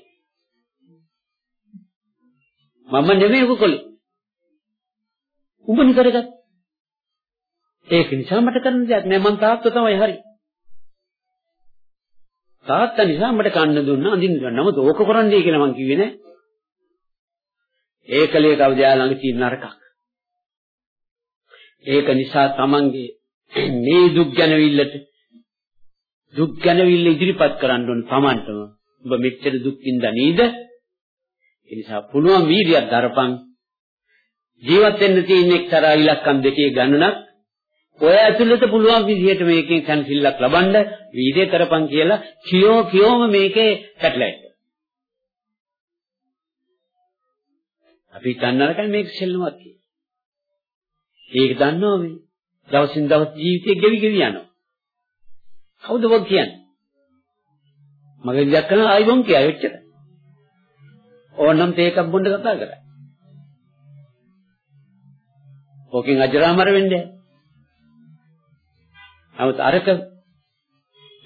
මම නෙමෙයි උඹ කොලේ. උඹ නිකරගත්. ඒක නිසා මට කරන්න දෙයක් නෑ මං තාත්තා තමයි හරි. තාත්තා නිසා මට කන්න දුන්නා අඳින්න දුන්නා. නමුත් ඕක කරන්නේ කියලා මං කිව්වේ නෑ. ඒකලේ කවදා ළඟ තියෙන නරකක්. ඒක නිසා තමන්ගේ මේ දුක් ගැනවිල්ලට දුක් ගැනවිල්ල ඉදිරිපත් කරන්න ඕන තමන්ටම. ඔබ මෙච්චර දුක් විඳා නේද? ඒ නිසා පුළුවන් වීර්යයක් දරපන්. ජීවත් වෙන්න තියෙන එක්තරා ඉලක්කම් දෙකේ ගණනක් ඔය ඇතුළත පුළුවන් විදිහට මේකෙන් කන්සිල්ලක් ලබන්න වීර්ය කරපන් කියලා කියෝ කියෝම මේකේ පැටලෙන්න. අපි දන්නවකන් මේක සෙල්ලමක් කියලා. ඒක දන්නවා මේ. දවසින් දවස් ජීවිතේ ගෙවි ගෙවි යනවා. කවුද වොක් කියන්නේ? මගේ දෙයක් කරන ආයිබොන් කියයි එච්චර. ඕනම් තේ එකක් බොන්න කතා කරා. ඕකෙන් අජරාමර වෙන්නේ. නමුත් අරක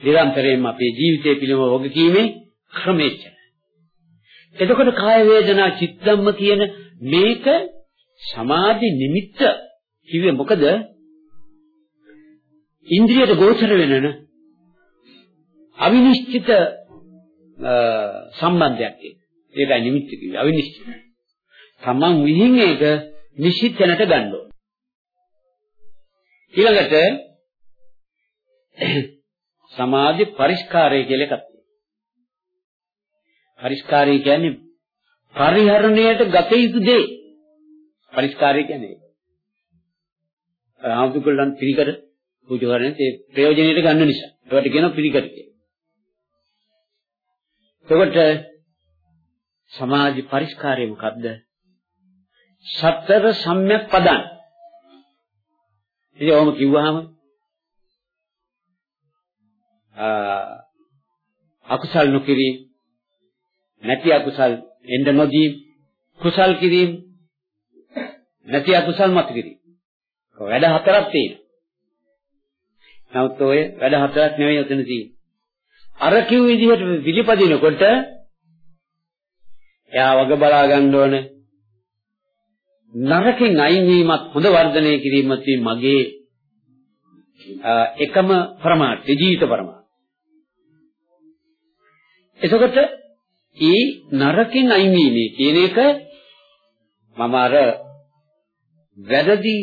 නිරන්තරයෙන්ම අපේ ජීවිතය පිළිබඳව වගකීමේ ක්‍රමෙච්ච. එතකොට කාය වේදනා චිත්තම්ම කියන මේක සමාධි නිමිත්ත කිව්වේ මොකද? ඉන්ද්‍රියට ගෝචර වෙනන අවිනිශ්චිත සම්බන්ධයක් ඒක. ඒකයි නිමිත්ත කිව්වේ අවිනිශ්චිත. තමන් විහිං ඒක නිශ්චිත තැනට ගන්න ඕන. ඊළඟට සමාධි පරිස්කාරය කියලා එකක් පරිස්කාරය කියන්නේ පරිහරණයට ගත යුතු දේ. පරිස්කාරය කියන්නේ ආමුතුකලන් පිළිකර පූජා කරන්නේ ඒ ප්‍රයෝජනෙට ගන්න නිසා. ඒකට කියනවා පිළිකර කියලා. එතකොට සමාජ පරිස්කාරය මොකද්ද? සතර සම්‍යක් පදන්. ඉතින් ඔහොම කිව්වහම අකුසල් නොකිරීම නැති අකුසල් එන්න නොදී කුසල් කිරීම නැති අකුසල් මත කිරීම. වැඩ හතරක් තියෙනවා. නමුත් ඔය වැඩ හතරක් නෙවෙයි උතන තියෙන්නේ. අර කිව් විදිහට පිළිපදිනකොට එයා වග බලා ගන්න ඕන නරකින් අයින් වීමත් හොඳ වර්ධනය කිරීමත් මගේ එකම ප්‍රමාණය ජීවිත ප්‍රමාණය. එතකොට ඒ නරකින් අයින් වීමේ කියන එක මම අර වැරදි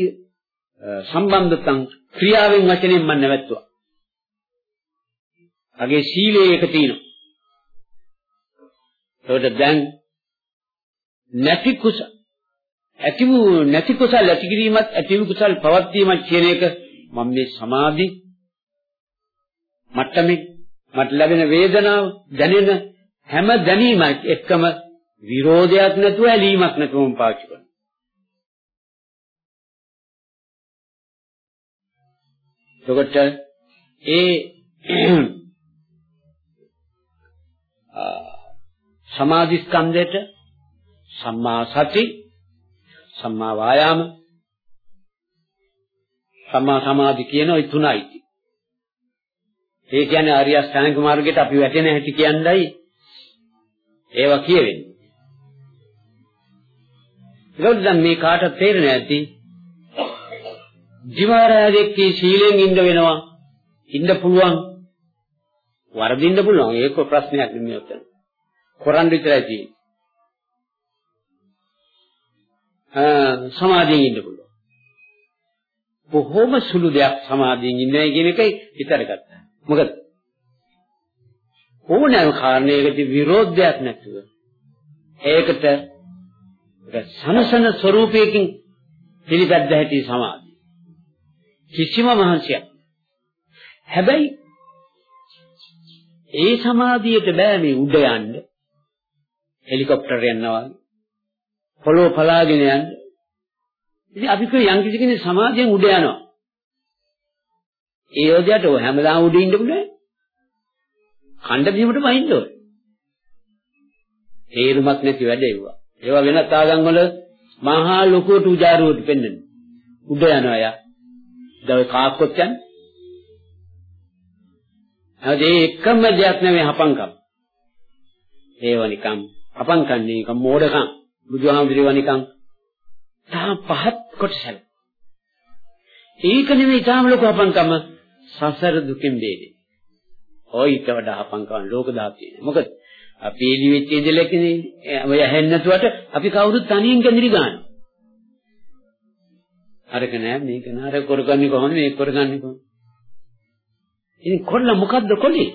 සම්බන්ධතන් ක්‍රියාවෙන් වචනෙන් මම නැවැත්තුවා. අගේ සීලයේ එක තියෙනවා. ඒකට දැන් නැති කුසල ඇති වූ නැති කුසල ඇති කිරීමත් ඇති වූ කුසල පවත්වීමත් කියන එක මම මේ සමාධි මට්ටමේ මට ලැබෙන වේදනාව දැනෙන හැම දැනීමක් එක්කම විරෝධයක් නැතුව ඇලීමක් නැතුවම පාවිච්චි කරනවා. එතකොට ඒ සමාධි ස්කන්ධයට සම්මා සති සම්මා වායාම සම්මා සමාධි කියන ওই තුනයි. ඒ කියන්නේ ආර්ය අෂ්ටාංග මාර්ගයට අපි වැටෙන හැටි කියන්නයි ඒවා කියවෙන්නේ. ඒකත් දැන් මේ කාට තේරෙන්නේ නැති දිවාරාදෙක්කේ සීලෙන් ඉන්න වෙනවා. ඉන්න පුළුවන්. වරදින්න පුළුවන්. ඒක ප්‍රශ්නයක් නෙමෙයි උතන. කරන් විතරයි තියෙන්නේ. සමාධියෙන් ඉන්න පුළුවන්. බොහොම සුළු දෙයක් සමාධියෙන් ඉන්නයි කියන එකයි විතර ගත්තා. මොකද ඕනෑම කාරණයකට විරෝධයක් නැතුව ඒකට සනසන ස්වરૂපයකින් පිළිපැද්ද හැටි සමාධිය. කිසිම මහන්සියක්. හැබැයි ඒ සමාධියට බෑ මේ උඩ යන්න. හෙලිකොප්ටර් යනවා වගේ. පොළොව පලාගෙන යන්න. ඉතින් අපි කිය යම් කිසි කෙනෙක් සමාධියෙන් උඩ යනවා. ඒ යෝධයට ඔය හැමදාම උඩ ඉන්න පුළුවන්. කණ්ඩ බීමට වහින්න ඕනේ. තේරුමක් නැති වැඩ ඒවා. ඒවා වෙනත් ආගම් වල මහා ලොකුවට උජාරුවට පෙන්වන. උඩ යනවා යා. දැන් කාක්කොත් යන්නේ. හරි ඒ එකම දෙයක් නෙමෙයි හපංකම්. ඒව නිකම් හපංකම් නිකම් මෝඩකම්. බුදුහාමුදුරුවෝ නිකන් තාම පහත් කොටසල. ඒක නෙමෙයි තාම ලොකු අපංකම සසර දුකින් බේරෙන්නේ. ඔය ඊට වඩා අපංකම ලෝක දාතිය. මොකද අපි එළිවෙච්ච ඉඳලකනේ ඔය ඇහෙන්නේ නැතුවට අපි කවුරුත් තනියෙන් කැඳිරි ගන්නවා. අරක නෑ මේක නෑ අර කරගන්නේ කොහොමද මේක කරගන්නේ කොහොමද? ඉතින් කොල්ල මොකද්ද කොලේ?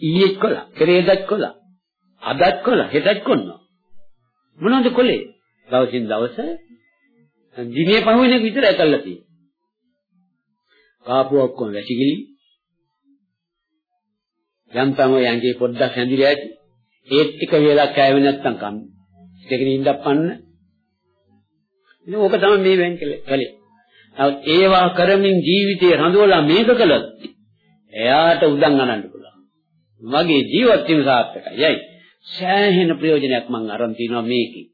ඊයේ කොල්ල, පෙරේදත් කොල්ල, අදත් කොල්ල, හෙටත් කොන්නවා. මොනවද කොලේ? දවසින් දවස දිනේ පහුවෙන එක විතරයි කළා තියෙන්නේ. කාපු ඔක්කොම වැසිකිලි. යන්තම් ඔය ඇඟේ පොඩ්ඩක් හැඳිලා ඇති. ඒත් ටික වේලක් කෑවේ නැත්තම් කම්. ඒකෙන් ඉඳපන්න. ඉතින් ඕක තමයි මේ වෙන් කළේ. නමුත් ඒවා කරමින් ජීවිතේ රඳවලා මේක කළොත් එයාට උදන් අනන්න පුළුවන්. මගේ ජීවත් වීම සාර්ථකයි. යයි. සෑහෙන ප්‍රයෝජනයක් මම අරන් තිනවා මේකේ.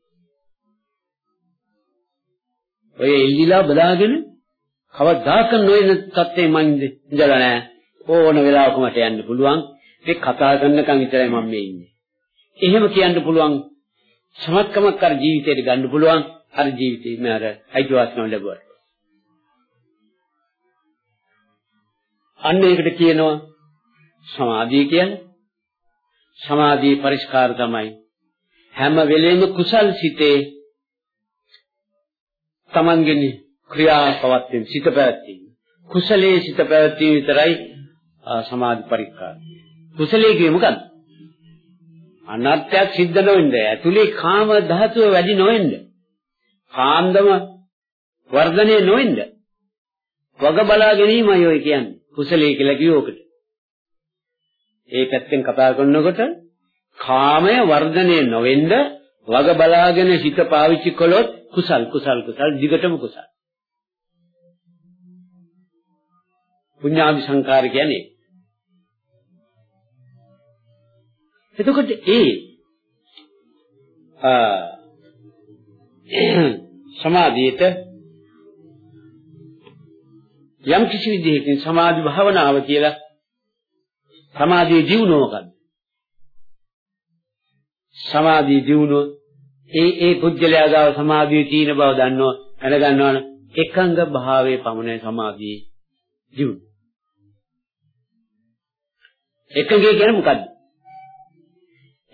ඔය එල්ලිලා බලාගෙන කවදාක නොයන තත්ත්වෙ මං ඉඳලා නැහැ. ඕන වෙලාවක මට යන්න පුළුවන්. ඒ කතා කරනකම් විතරයි මම මේ ඉන්නේ. එහෙම කියන්න පුළුවන් සමත්කමක් කර ජීවිතේට ගන්න පුළුවන් අර ජීවිතේ මම අර අයිතිවාසිකම් ලැබුවා. අන්න ඒකට කියනවා සමාධිය කියන්නේ. සමාධියේ පරිස්කාර තමයි හැම වෙලෙම කුසල් සිතේ තමන්ගෙන ක්‍රියාපවත්වීම සිත පැවැත්වීම කුසලයේ සිත පැවැත්වීම විතරයි සමාධි පරික්කාර කුසලයේ කියේ මොකද්ද අනර්ථයක් සිද්ධ නොවෙන්න ඇතුලේ කාම ධාතුව වැඩි නොවෙන්න කාන්දම වර්ධනය නොවෙන්න වග බලා ගැනීමයි ඔය කියන්නේ කුසලයේ කියලා කිව්වොකට ඒ පැත්තෙන් කතා කරනකොට කාමය වර්ධනය නොවෙන්න වග බලාගෙන හිත පාවිච්චි කළොත් කුසල් කුසල් කුසල් දිගටම කුසල්. පුඤ්ඤාභි සංකාර කියන්නේ එතකොට ඒ සමාධියට යම් කිසි විදිහකින් සමාධි භාවනාව කියලා සමාධියේ දියුණුව මොකද්ද? සමාධියේ දියුණුව ඒ ඒ පුජ්‍යලයා ගාව සමාධියේ තියෙන බව දන්නව දැනගන්නවනේ එකංග භාවයේ පමණයි සමාධියේ දියුණුව. එකඟය කියන්නේ මොකද්ද?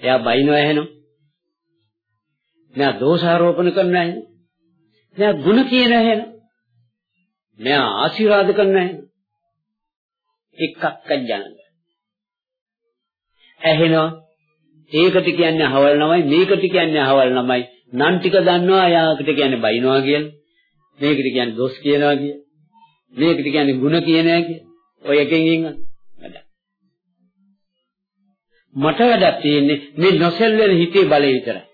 එයා බයිනව ඇහෙනවා. නෑ දෝෂාරෝපණ කරනවා ඇහෙනවා. මෙයා ಗುಣ කියන හැන. මෙයා ආශිර්වාද කරන හැන. එකක් අජනන. ඇහෙනවා. ඒකට කියන්නේ අහවල් නමයි මේකට කියන්නේ අහවල් නමයි. නම් ටික දන්නවා යාකට කියන්නේ බයිනවා කියලා. මේකට කියන්නේ දොස් කියනවා කිය. මේකට කියන්නේ ಗುಣ කියනවා කිය. ඔය එකෙන් ඉන්න. මට වැඩක් තියෙන්නේ මේ නොසෙල්වෙන හිතේ බලය විතරයි.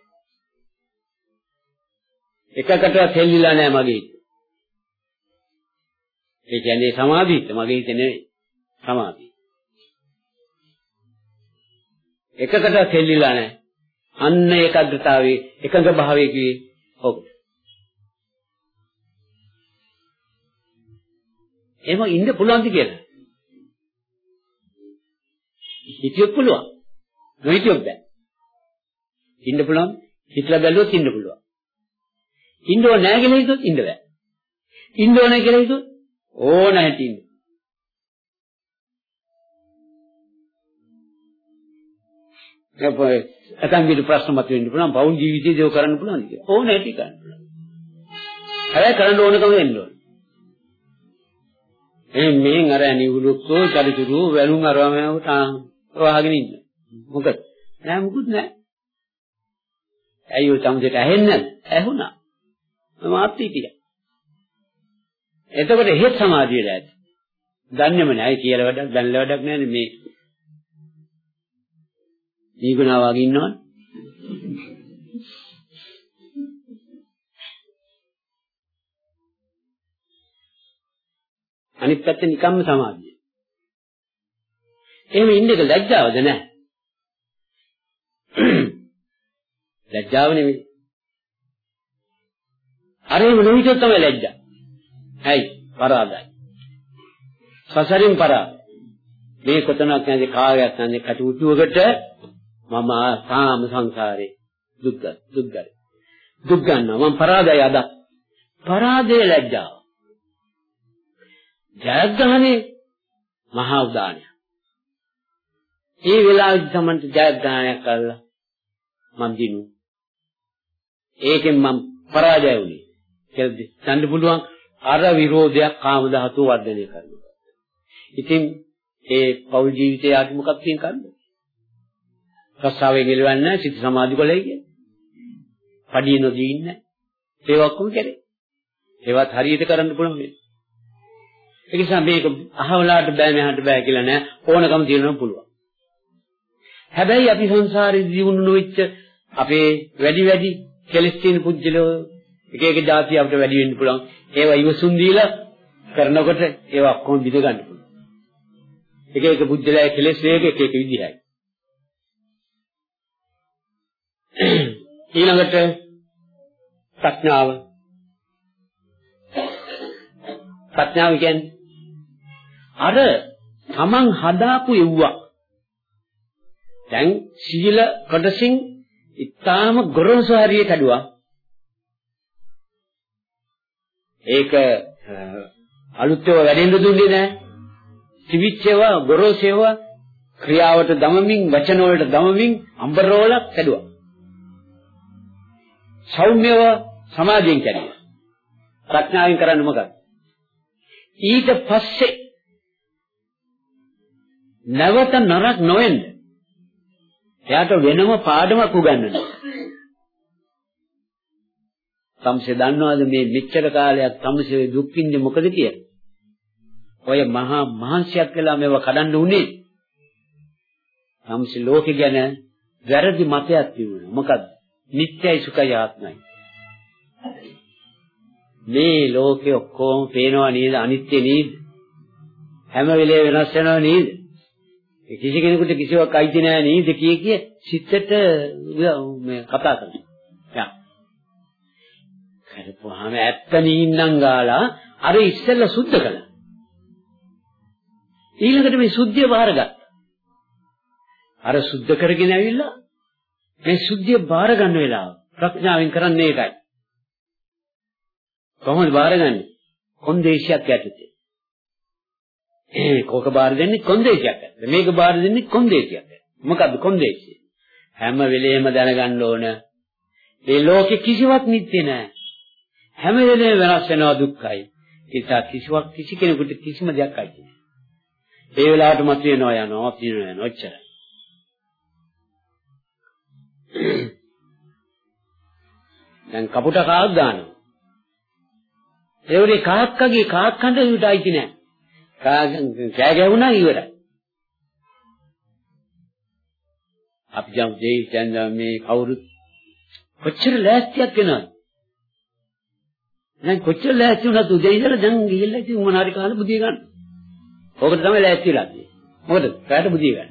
එකකට තෙල්ලිලා නැහැ මගේ හිත. ඒ කියන්නේ සමාධියට මගේ හිත නෙවෙයි. සමාධිය. එකකට තෙල්ලිලා නැහැ. අන්න ඒකාග්‍රතාවයේ එකඟ භාවයේ කිව්වේ ඔව්. එහෙම ඉන්න පුළුවන්ද කියලා? හිතියොත් පුළුවන්. නොහිතියොත් බෑ. ඉන්න පුළුවන්. හිතලා බැලුවොත් ඉන්න පුළුවන්. ඉන්න ඕනේ නැහැ කියලා හිතුවොත් ඉන්න බෑ. ඉන්න ඕනේ කියලා හිතුවොත් ඕන හැටි ඉන්න. එතන විදිහට ප්‍රශ්න මතුවෙන්න පුළුවන් බෞද්ධ ජීවිතයේ දේව කරන්න පුළුවන් කියලා. ඕන හැටි කරන්න පුළුවන්. හැබැයි කරන්න ඕනකම වෙන්න ඕන. එහෙන් මෙහෙන් අර නිවුලුක්කෝ චරිතුරු වැලුම් අරවම තාම වහගෙන ඉන්න. මොකද? නෑ මුකුත් නෑ. ඇයි ඔය සමුදේට ඇහෙන්නේ නැද්ද? ඇහුණා. මාත් හිටියා. එතකොට එහෙත් සමාධියට ඇති. දන්නේම නැහැ කියලා වැඩක් දැනල වැඩක් නැහැ මේ. දීගුණා වගේ ඉන්නවනේ. අනිත් පැත්තේ නිකම්ම සමාධිය. එහෙම ඉන්නක ලැජ්ජාවද නැහැ. ලැජ්ජාව නෙමෙයි. අර එහෙම නොහිතොත් තමයි ලැජ්ජා. ඇයි? පරාදයි. සසරින් පරාදයි. මේ කොතනක් නැති කාර්යයක් නැති කටයුතුවකට මම තාම සංසාරේ දුක් දුක් දුක් ගන්නවා මම පරාදයි අද. පරාදේ ලැජ්ජාව. ජයග්‍රහණේ මහා උදානය. ඒ වෙලාවෙදි තමයි ජයග්‍රහණයක් කරලා මම දිනු. ඒකෙන් මම පරාජය වුණේ. කියලා ගන්න පුළුවන් අර විරෝධයක් කාම ධාතුව වර්ධනය කරනවා. ඉතින් ඒ පෞල් ජීවිතයේ ආදි මොකක්ද තියෙන කන්නේ? රස්සාවෙන් එළවන්නේ සිත සමාධි කොලේ කියන්නේ. පඩිය නොදී ඉන්නේ. ඒව ඔක්කොම කරේ. ඒවත් හරියට කරන්න පුළුවන් මේ. ඒ නිසා මේක අහවලාට බෑ මෙහාට බෑ කියලා නෑ ඕනකම තියෙනවා පුළුවන්. හැබැයි අපි සංසාරේ ජීවුන නොවිච්ච අපේ වැඩි වැඩි කෙලස් තියෙන පුජ්‍යලෝ එක එක જાති අපිට වැඩි වෙන්න පුළුවන්. ඒවා ඉවසුම් දීලා කරනකොට ඒවා කොහොම විද ගන්න පුළුවන්. එක එක පුජ්‍යලයේ කෙලස් වේග එක එක විදිහයි. ඊළඟට ප්‍රඥාව ප්‍රඥාව කියන්නේ අර තමන් හදාපු එව්වා දැන් සීල කොටසින් ඊටාම ගොරෝසු හරිය කැඩුවා ඒක අලුත්ව වැඩෙන්න දුන්නේ නැහැ. තිවිච්චේව ගොරෝසේව ක්‍රියාවට දමමින් වචන වලට දමමින් අම්බරෝලක් කැඩුවා. සෞම්‍යව සමාධියෙන් කැඩුවා. ප්‍රඥාවෙන් කරන්නේ මොකක්ද? ඊට පස්සේ නැවත නරක නොවෙන්න එයාට වෙනම පාඩමක් උගන්වනවා. තමසේ දන්නවද මේ මෙච්චර කාලයක් තමසේ දුක් විඳින්නේ මොකද කියලා? ඔය මහා මහන්සියක් වෙලා මේව කඩන්න උනේ. තමසේ ලෝකෙ ගැන වැරදි මතයක් තිබුණා. මොකද්ද? නිත්‍යයි සුඛයි ආත්මයි. මේ ලෝකේ ඔක්කොම පේනවා නේද? අනිත්‍ය නේද? හැම වෙලේ වෙනස් වෙනව නේද? කිසි කෙනෙකුට කිසිවක් අයිති නෑ නේද කිය කිය සිතට මේ කතා කරනවා. කරපුවාම ඇත්ත නීන්නම් ගාලා අර ඉස්සෙල්ලා සුද්ධ කළා. ඊළඟට මේ සුද්ධිය බාරගත්තා. අර සුද්ධ කරගෙන ඇවිල්ලා මේ සුද්ධිය බාර ගන්න වෙලාව ප්‍රඥාවෙන් කරන්නේ ඒකයි. කොහොමද බාරගන්නේ? කොන්දේශයක් යටතේ. ඒ කෝක බාර දෙන්නේ කොන්දේශයක් යටතේ. මේක බාර දෙන්නේ කොන්දේශයක් යටතේ. මොකද්ද කොන්දේශය? හැම වෙලෙම දැනගන්න ඕන මේ ලෝකෙ කිසිවක් නිත්‍ය නෑ. හැම වෙලේම වෙනස් වෙනවා දුක්ඛයි. ඒ නිසා කිසිවක් කිසි කෙනෙකුට කිසිම දෙයක් අයිති නැහැ. ඒ වෙලාවට මත වෙනවා යනවා තියෙනවා යනවා ඔච්චරයි. දැන් කපුට කාක් දානවා. ඒ වගේ කාක්කගේ කාක් කන්න උට අයිති නැහැ. කෑ ගැහුණා ඉවරයි. අපි ජම් දෙයි දැන් මේ කවුරුත් කොච්චර ලෑස්තියක් වෙනවද? දැන් කොච්චර ලෑස්ති වුණත් උදේ ඉඳලා දැන් ගිහිල්ලා ඉතින් මොනාරි කාලේ බුදිය ගන්න. ඕකට තමයි ලෑස්තිලා තියෙන්නේ. මොකද පැයට බුදිය ගන්න.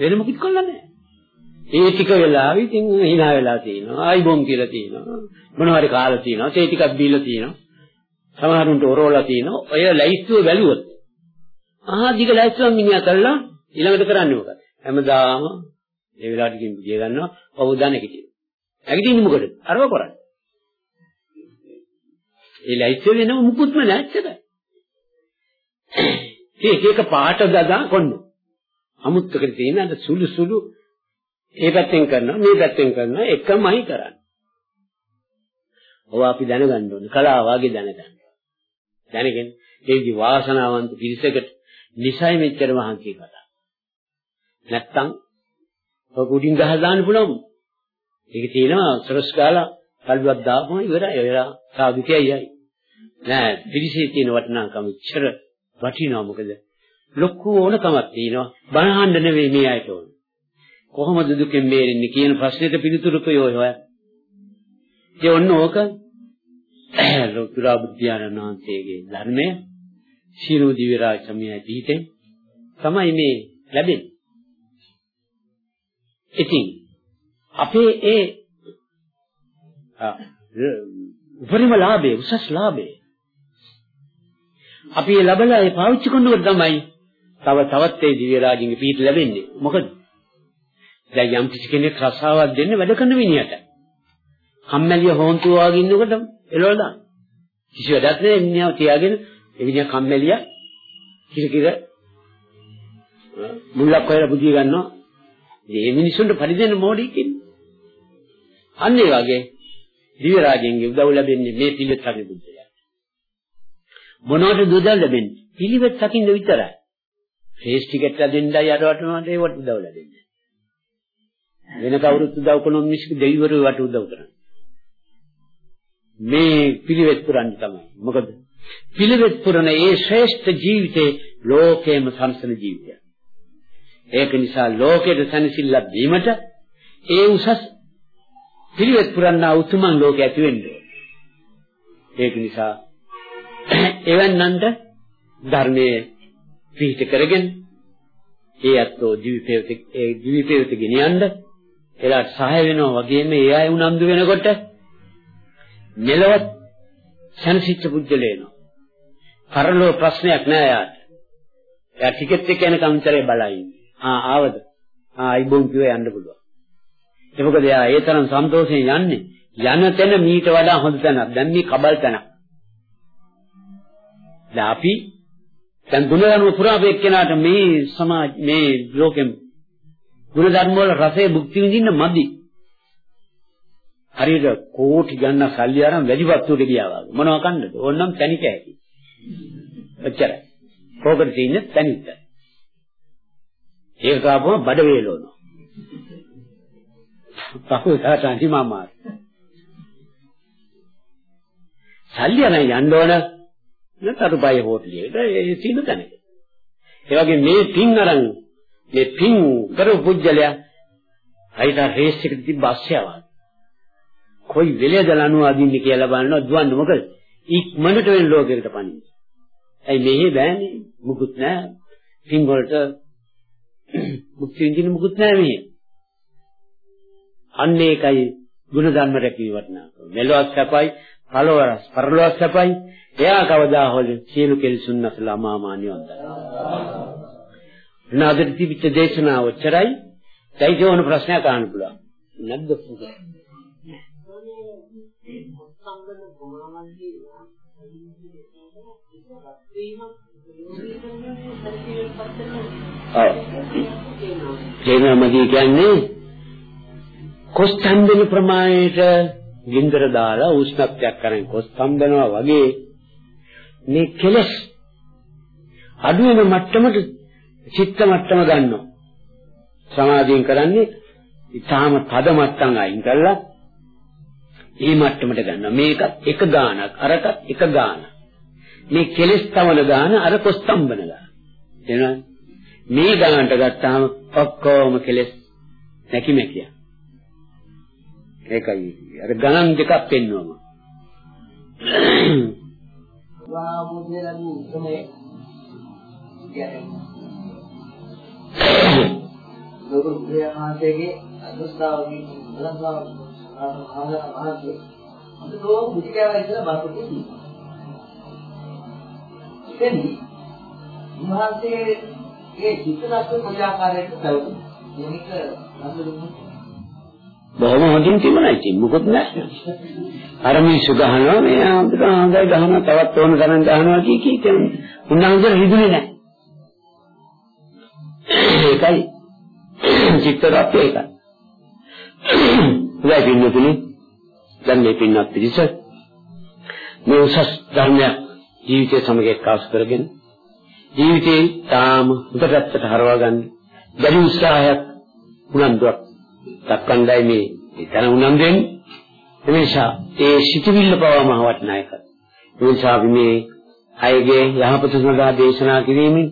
වෙන මොකද කරන්නේ? ඒ ටික වෙලාවෙ ඉතින් hina වෙලා තියෙනවා. ආයි බොම් කියලා තියෙනවා. මොනවාරි කාලා තියෙනවා. තේ ටිකක් බීලා තියෙනවා. සමහරුන්ට ඔරෝලා තියෙනවා. ඔය ලැයිස්තුව බැලුවොත් ආහා දිග ලැයිස්තුවක් මිනිහා කළා ඊළඟට කරන්නේ මොකද? හැමදාම ඒ වෙලාවට කින් බුදිය ගන්නවා. ඔව් දන්නේ කිටිය. නැගිටින්නේ මොකද? අරව කරන්නේ. ඒ ලැයිස්තුව වෙනම මුකුත්ම නැච්චද? ඒක එක පාට දදා කොන්න. අමුත්තකට තියෙන අර සුළු සුළු ඒ පැත්තෙන් කරනවා මේ පැත්තෙන් කරනවා එකමයි කරන්නේ. ඔව අපි දැනගන්න ඕනේ. කලාව වගේ දැනගන්න. දැනගෙන ඒකේ වාසනාවන්ත පිරිසකට නිසයි මෙච්චර මහන්සි කතා. නැත්තම් ඔය කුඩින් ගහලා දාන්න පුළුවන්. ඒක තියෙනවා සරස් ගාලා කල්ුවක් දාපුවම ඉවරයි. එයා සාදු කියයි. නෑ පිරිසේ තියෙන වටිනාකම ඉච්චර වටිනවා මොකද ලොකු ඕනකමක් තියෙනවා බනහන්න නෙවෙයි මේ අයට ඕන කොහොමද දුකෙන් බේරෙන්නේ කියන ප්‍රශ්නෙට පිළිතුරු කොයෝය හොය ඒ ඔන්න ඕක ලෝතුරා බුද්ධානන් වහන්සේගේ ධර්මය සීල දිව්‍ය රාජ සමයයි පිහිටෙන් තමයි මේ ලැබෙන්නේ ඉතින් අපේ ඒ උපරිම ලාභය උසස් ලාභය අපි ඒ ලබලා ඒ පාවිච්චි කරනකොට තමයි තව තවත් ඒ දිව්‍ය රාජින්ගේ පිහිට ලැබෙන්නේ. මොකද දැන් යම් කිසි කෙනෙක් රසාවක් දෙන්න වැඩ කරන මිනිහට කම්මැලිය හොන්තු වාගේ ඉන්නකොට එළවල දාන්න. කිසි වැඩක් නෑ මිනිහව තියාගෙන ඒ මිනිහා කම්මැලිය කිර කිර මුල්ලක් හොයලා බුදිය ගන්නවා. මේ මිනිසුන්ට පරිදෙන මොඩි කියන්නේ. අන්න ඒ වගේ දිව්‍ය රාජින්ගේ උදව් ලැබෙන්නේ මේ පිළිවෙත් හරි බුද්ධය. මොනවටද උදව් ලැබෙන්නේ? පිළිවෙත් සකින්න විතරයි. ෆේස් ටිකට් දෙන්නයි අරවට මට ඒවට උදව් ලැබෙන්නේ. වෙන කවුරුත් උදව් කරනොත් මිනිස්සු දෙවිවරු වට උදව් කරන්නේ. මේ පිළිවෙත් පුරන්නේ තමයි. මොකද පිළිවෙත් පුරන ඒ ශ්‍රේෂ්ඨ ජීවිතේ ලෝකේම සංසන ජීවිතය. ඒක නිසා ලෝකෙට සැනසෙල්ලක් දීමට ඒ උසස් පිළිවෙත් පුරන්නා උතුමන් ලෝකේ ඇති වෙන්නේ. ඒක නිසා එවන්නන්ට ධර්මයේ පිහිට කරගෙන ඒ අත්ෝ ජීවිතයට ඒ ජීවිතයට ගෙනියන්න එලාට සහාය වෙනවා වගේම ඒ අය උනන්දු වෙනකොට මෙලවත් සනසිච්ච පුජ්‍යලේනවා. පරලෝ ප්‍රශ්නයක් නෑ යාට. එයා ටිකට් එක යන කවුන්ටරේ බලයි. ආ ආවද? ආ අයිබෝන් කිව්වා යන්න පුළුවන්. ඒ මොකද එයා ඒ තරම් සන්තෝෂයෙන් යන්නේ. යන තැන මීට වඩා හොඳ තැනක්. දැන් මේ කබල් තැනක්. දැන් අපි දැන් ගුණධර්ම පුරාපු එක්කෙනාට මේ සමාජ මේ ලෝකෙම ගුණධර්ම වල රසය භුක්ති විඳින්න මදි. හරියට කෝටි ගන්න සල්ලි අරන් වැඩිපත්තුවට ගියා වගේ. මොනව කන්නද? ඕනනම් තනික ඇති. ඔච්චරයි. කෝකට තියෙන්නේ තනික. ඒක ආපුවම බඩ වේලනවා. පහුවට අන්තිමමාර. සල්ලි අරන් යන්න ඕන නතරුපය හෝටලියේට ඒ සීන තැනක. ඒ වගේ මේ පින් අරන් මේ පින් කරපු පුජ්‍යලයා අයිත රේස් එකට තිබ්බ අස්සයාවක්. කොයි වෙලේද ලනුව අදින්නේ කියලා බලනවා දුවන්නේ මොකද? ඉක්මනට වෙන ලෝකයකට පනින්න. ඇයි මෙහෙ බෑනේ මුකුත් නෑ. පින් වලට මුක්ති විඳින්න මුකුත් නෑ මෙහෙ. අන්න ඒකයි ಗುಣධර්ම රැකී වටනාකම. මෙලොවක් සැපයි, පළවරස්, පරලොවක් සැපයි, එයා කවදා හොද සියලු කෙලෙසුන් නැසලා අමාමා නිවන් දකිනවා. නාදට තිබිච්ච දේශනාව ඔච්චරයි. දැන් ඕන ප්‍රශ්නයක් අහන්න පුළුවන්. නැද්ද පුතේ? ඔව්. ජේනමදී කියන්නේ කොස් තම්බෙන ප්‍රමාණයට ගින්දර දාලා උෂ්ණත්වයක් කරන් කොස් තම්බනවා වගේ මේ කෙලස් අඩු වෙන මට්ටමට චිත්ත මට්ටම ගන්නවා. සමාධියෙන් කරන්නේ ඊටාම තද මට්ටම් අයින් කරලා මේ මට්ටමට ගන්නවා. මේකත් එක ගානක් අරකත් එක ගානක්. මේ කෙලස් තවන ගාන අර කොස්තම්බන ගාන. එනවා මේ ගානට ගත්තාම ඔක්කොම කෙලස් නැකි මැකිය. ඒකයි අර ගණන් දෙකක් පෙන්වනවා. වාමුදේ ලැබු ක්‍රමයේ කියන්නේ ලෝක බුදුරජාණන්සේගේ අදස්තාවකින් බලන්තාවක් ආහාර මහත්කේ අද ලෝක මුචිකාව ඉතල බරපතල තියෙනවා. එතෙන්දී මහත්කේ චිත්තනස්ස කොයි ආකාරයකට පැවතුනේ මේක නන්දුරුනේ බොහොම හොඳින් තිබුණා ඉතින් මොකොත් නැහැ. අර මිනිස්සු ගහනවා මේ ආන්දර හොඳයි ගහනවා තවත් ඕන තරම් ගහනවා කී කී කියන්නේ. උන්වහන්සේ හිතුනේ නැහැ. ඒකයි චිත්ත රත්ය ඒකයි. උදේ පින්නතුනි දැන් මේ පින්නත් පිළිස මේ උසස් ධර්මයක් ජීවිතය සමග එක්කාසු කරගෙන ජීවිතේ තාම උඩටට හරවා ගන්න බැරි උත්සාහයක් උනන්දුවක් දක්වන්නයි මේ එතන උනන්දුවෙන් එනිසා ඒ සිටිවිල්ල පවම වටිනා එක. එනිසා අපි මේ අයගේ යහපත සඳහා දේශනා කිරීමෙන්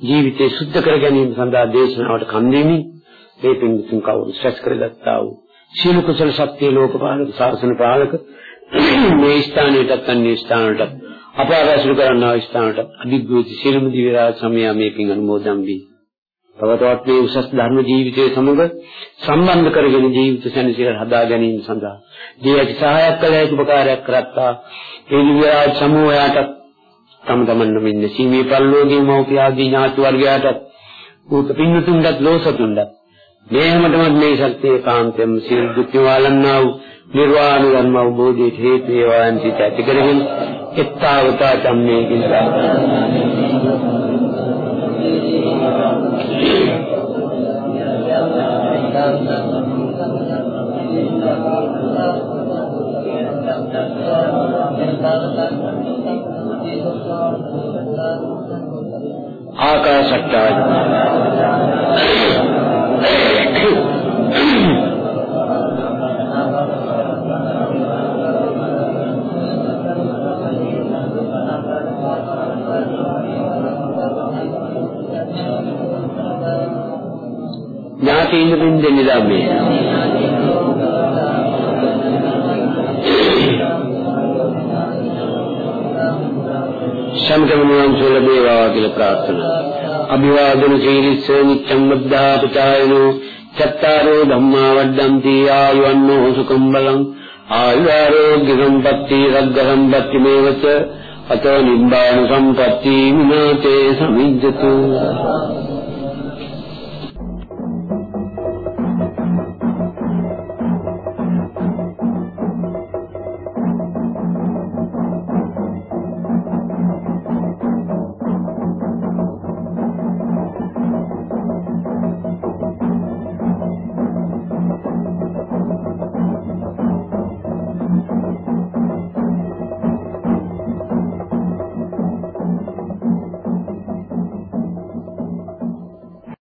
ජීවිතේ සුද්ධ කර ගැනීම සඳහා දේශනාවට කන් දෙමින් මේ පින්තුන් කවුරු ශ්‍රේෂ්ඨ කරගත්තා වූ සීල කුසල සත්‍ය ලෝකපාලක ශාසන පාලක මේ ස්ථානයටත් අන්‍ය ස්ථානවලට අපාරසුරු කරන්නා ස්ථානට අධිග්‍රෝති සියලුම දිව්‍ය රාජ සමයා මේකින් අනුමෝදන් වී තවතවත් මේ උසස් ධර්ම ජීවිතයේ සමග සම්බන්ධ කරගෙන ජීවිත සැනසීම හදා ගැනීම සඳහා ජීවිත සහායක් කළ හැකි උපකාරයක් කරත්තා. ඒ දිව්‍ය රාජ සමූහයාට තම තමන් මෙන්න සීමේ පරිලෝකීය මෞපිය ආදී ඥාති වර්ගයාට උත් පින්නතුන්වත් ලෝසතුන්වත් මේ හැමතෙම මේ ශක්තිය කාන්තෙම් සිල් දුක් නිවාලන්නා වූ නිර්වාණ ධර්ම අවබෝධයට හේතු වේවාන් සිත ඇති කරගෙන එත්තාවතා ධම්මේ කින්දා ආකාශට්ටාය ඥාතීන් දෙන්නේ ධම්මේ සම්කම නිවන් සුව ලැබේවා කියලා ප්‍රාර්ථනා. අභිවාදන සීලිස්ස නිච්ඡම් මද්දා පිටායනෝ චත්තාරෝ ධම්මා වඩ්ඩಂತಿ ආයුවන්නෝ සුඛම් බලං. ආයුරෝග්‍ය සම්පatti රග්ග සම්පatti මේවච. අතෝ නිබ්බාන සම්පatti විනාතේ සමිජ්ජතු.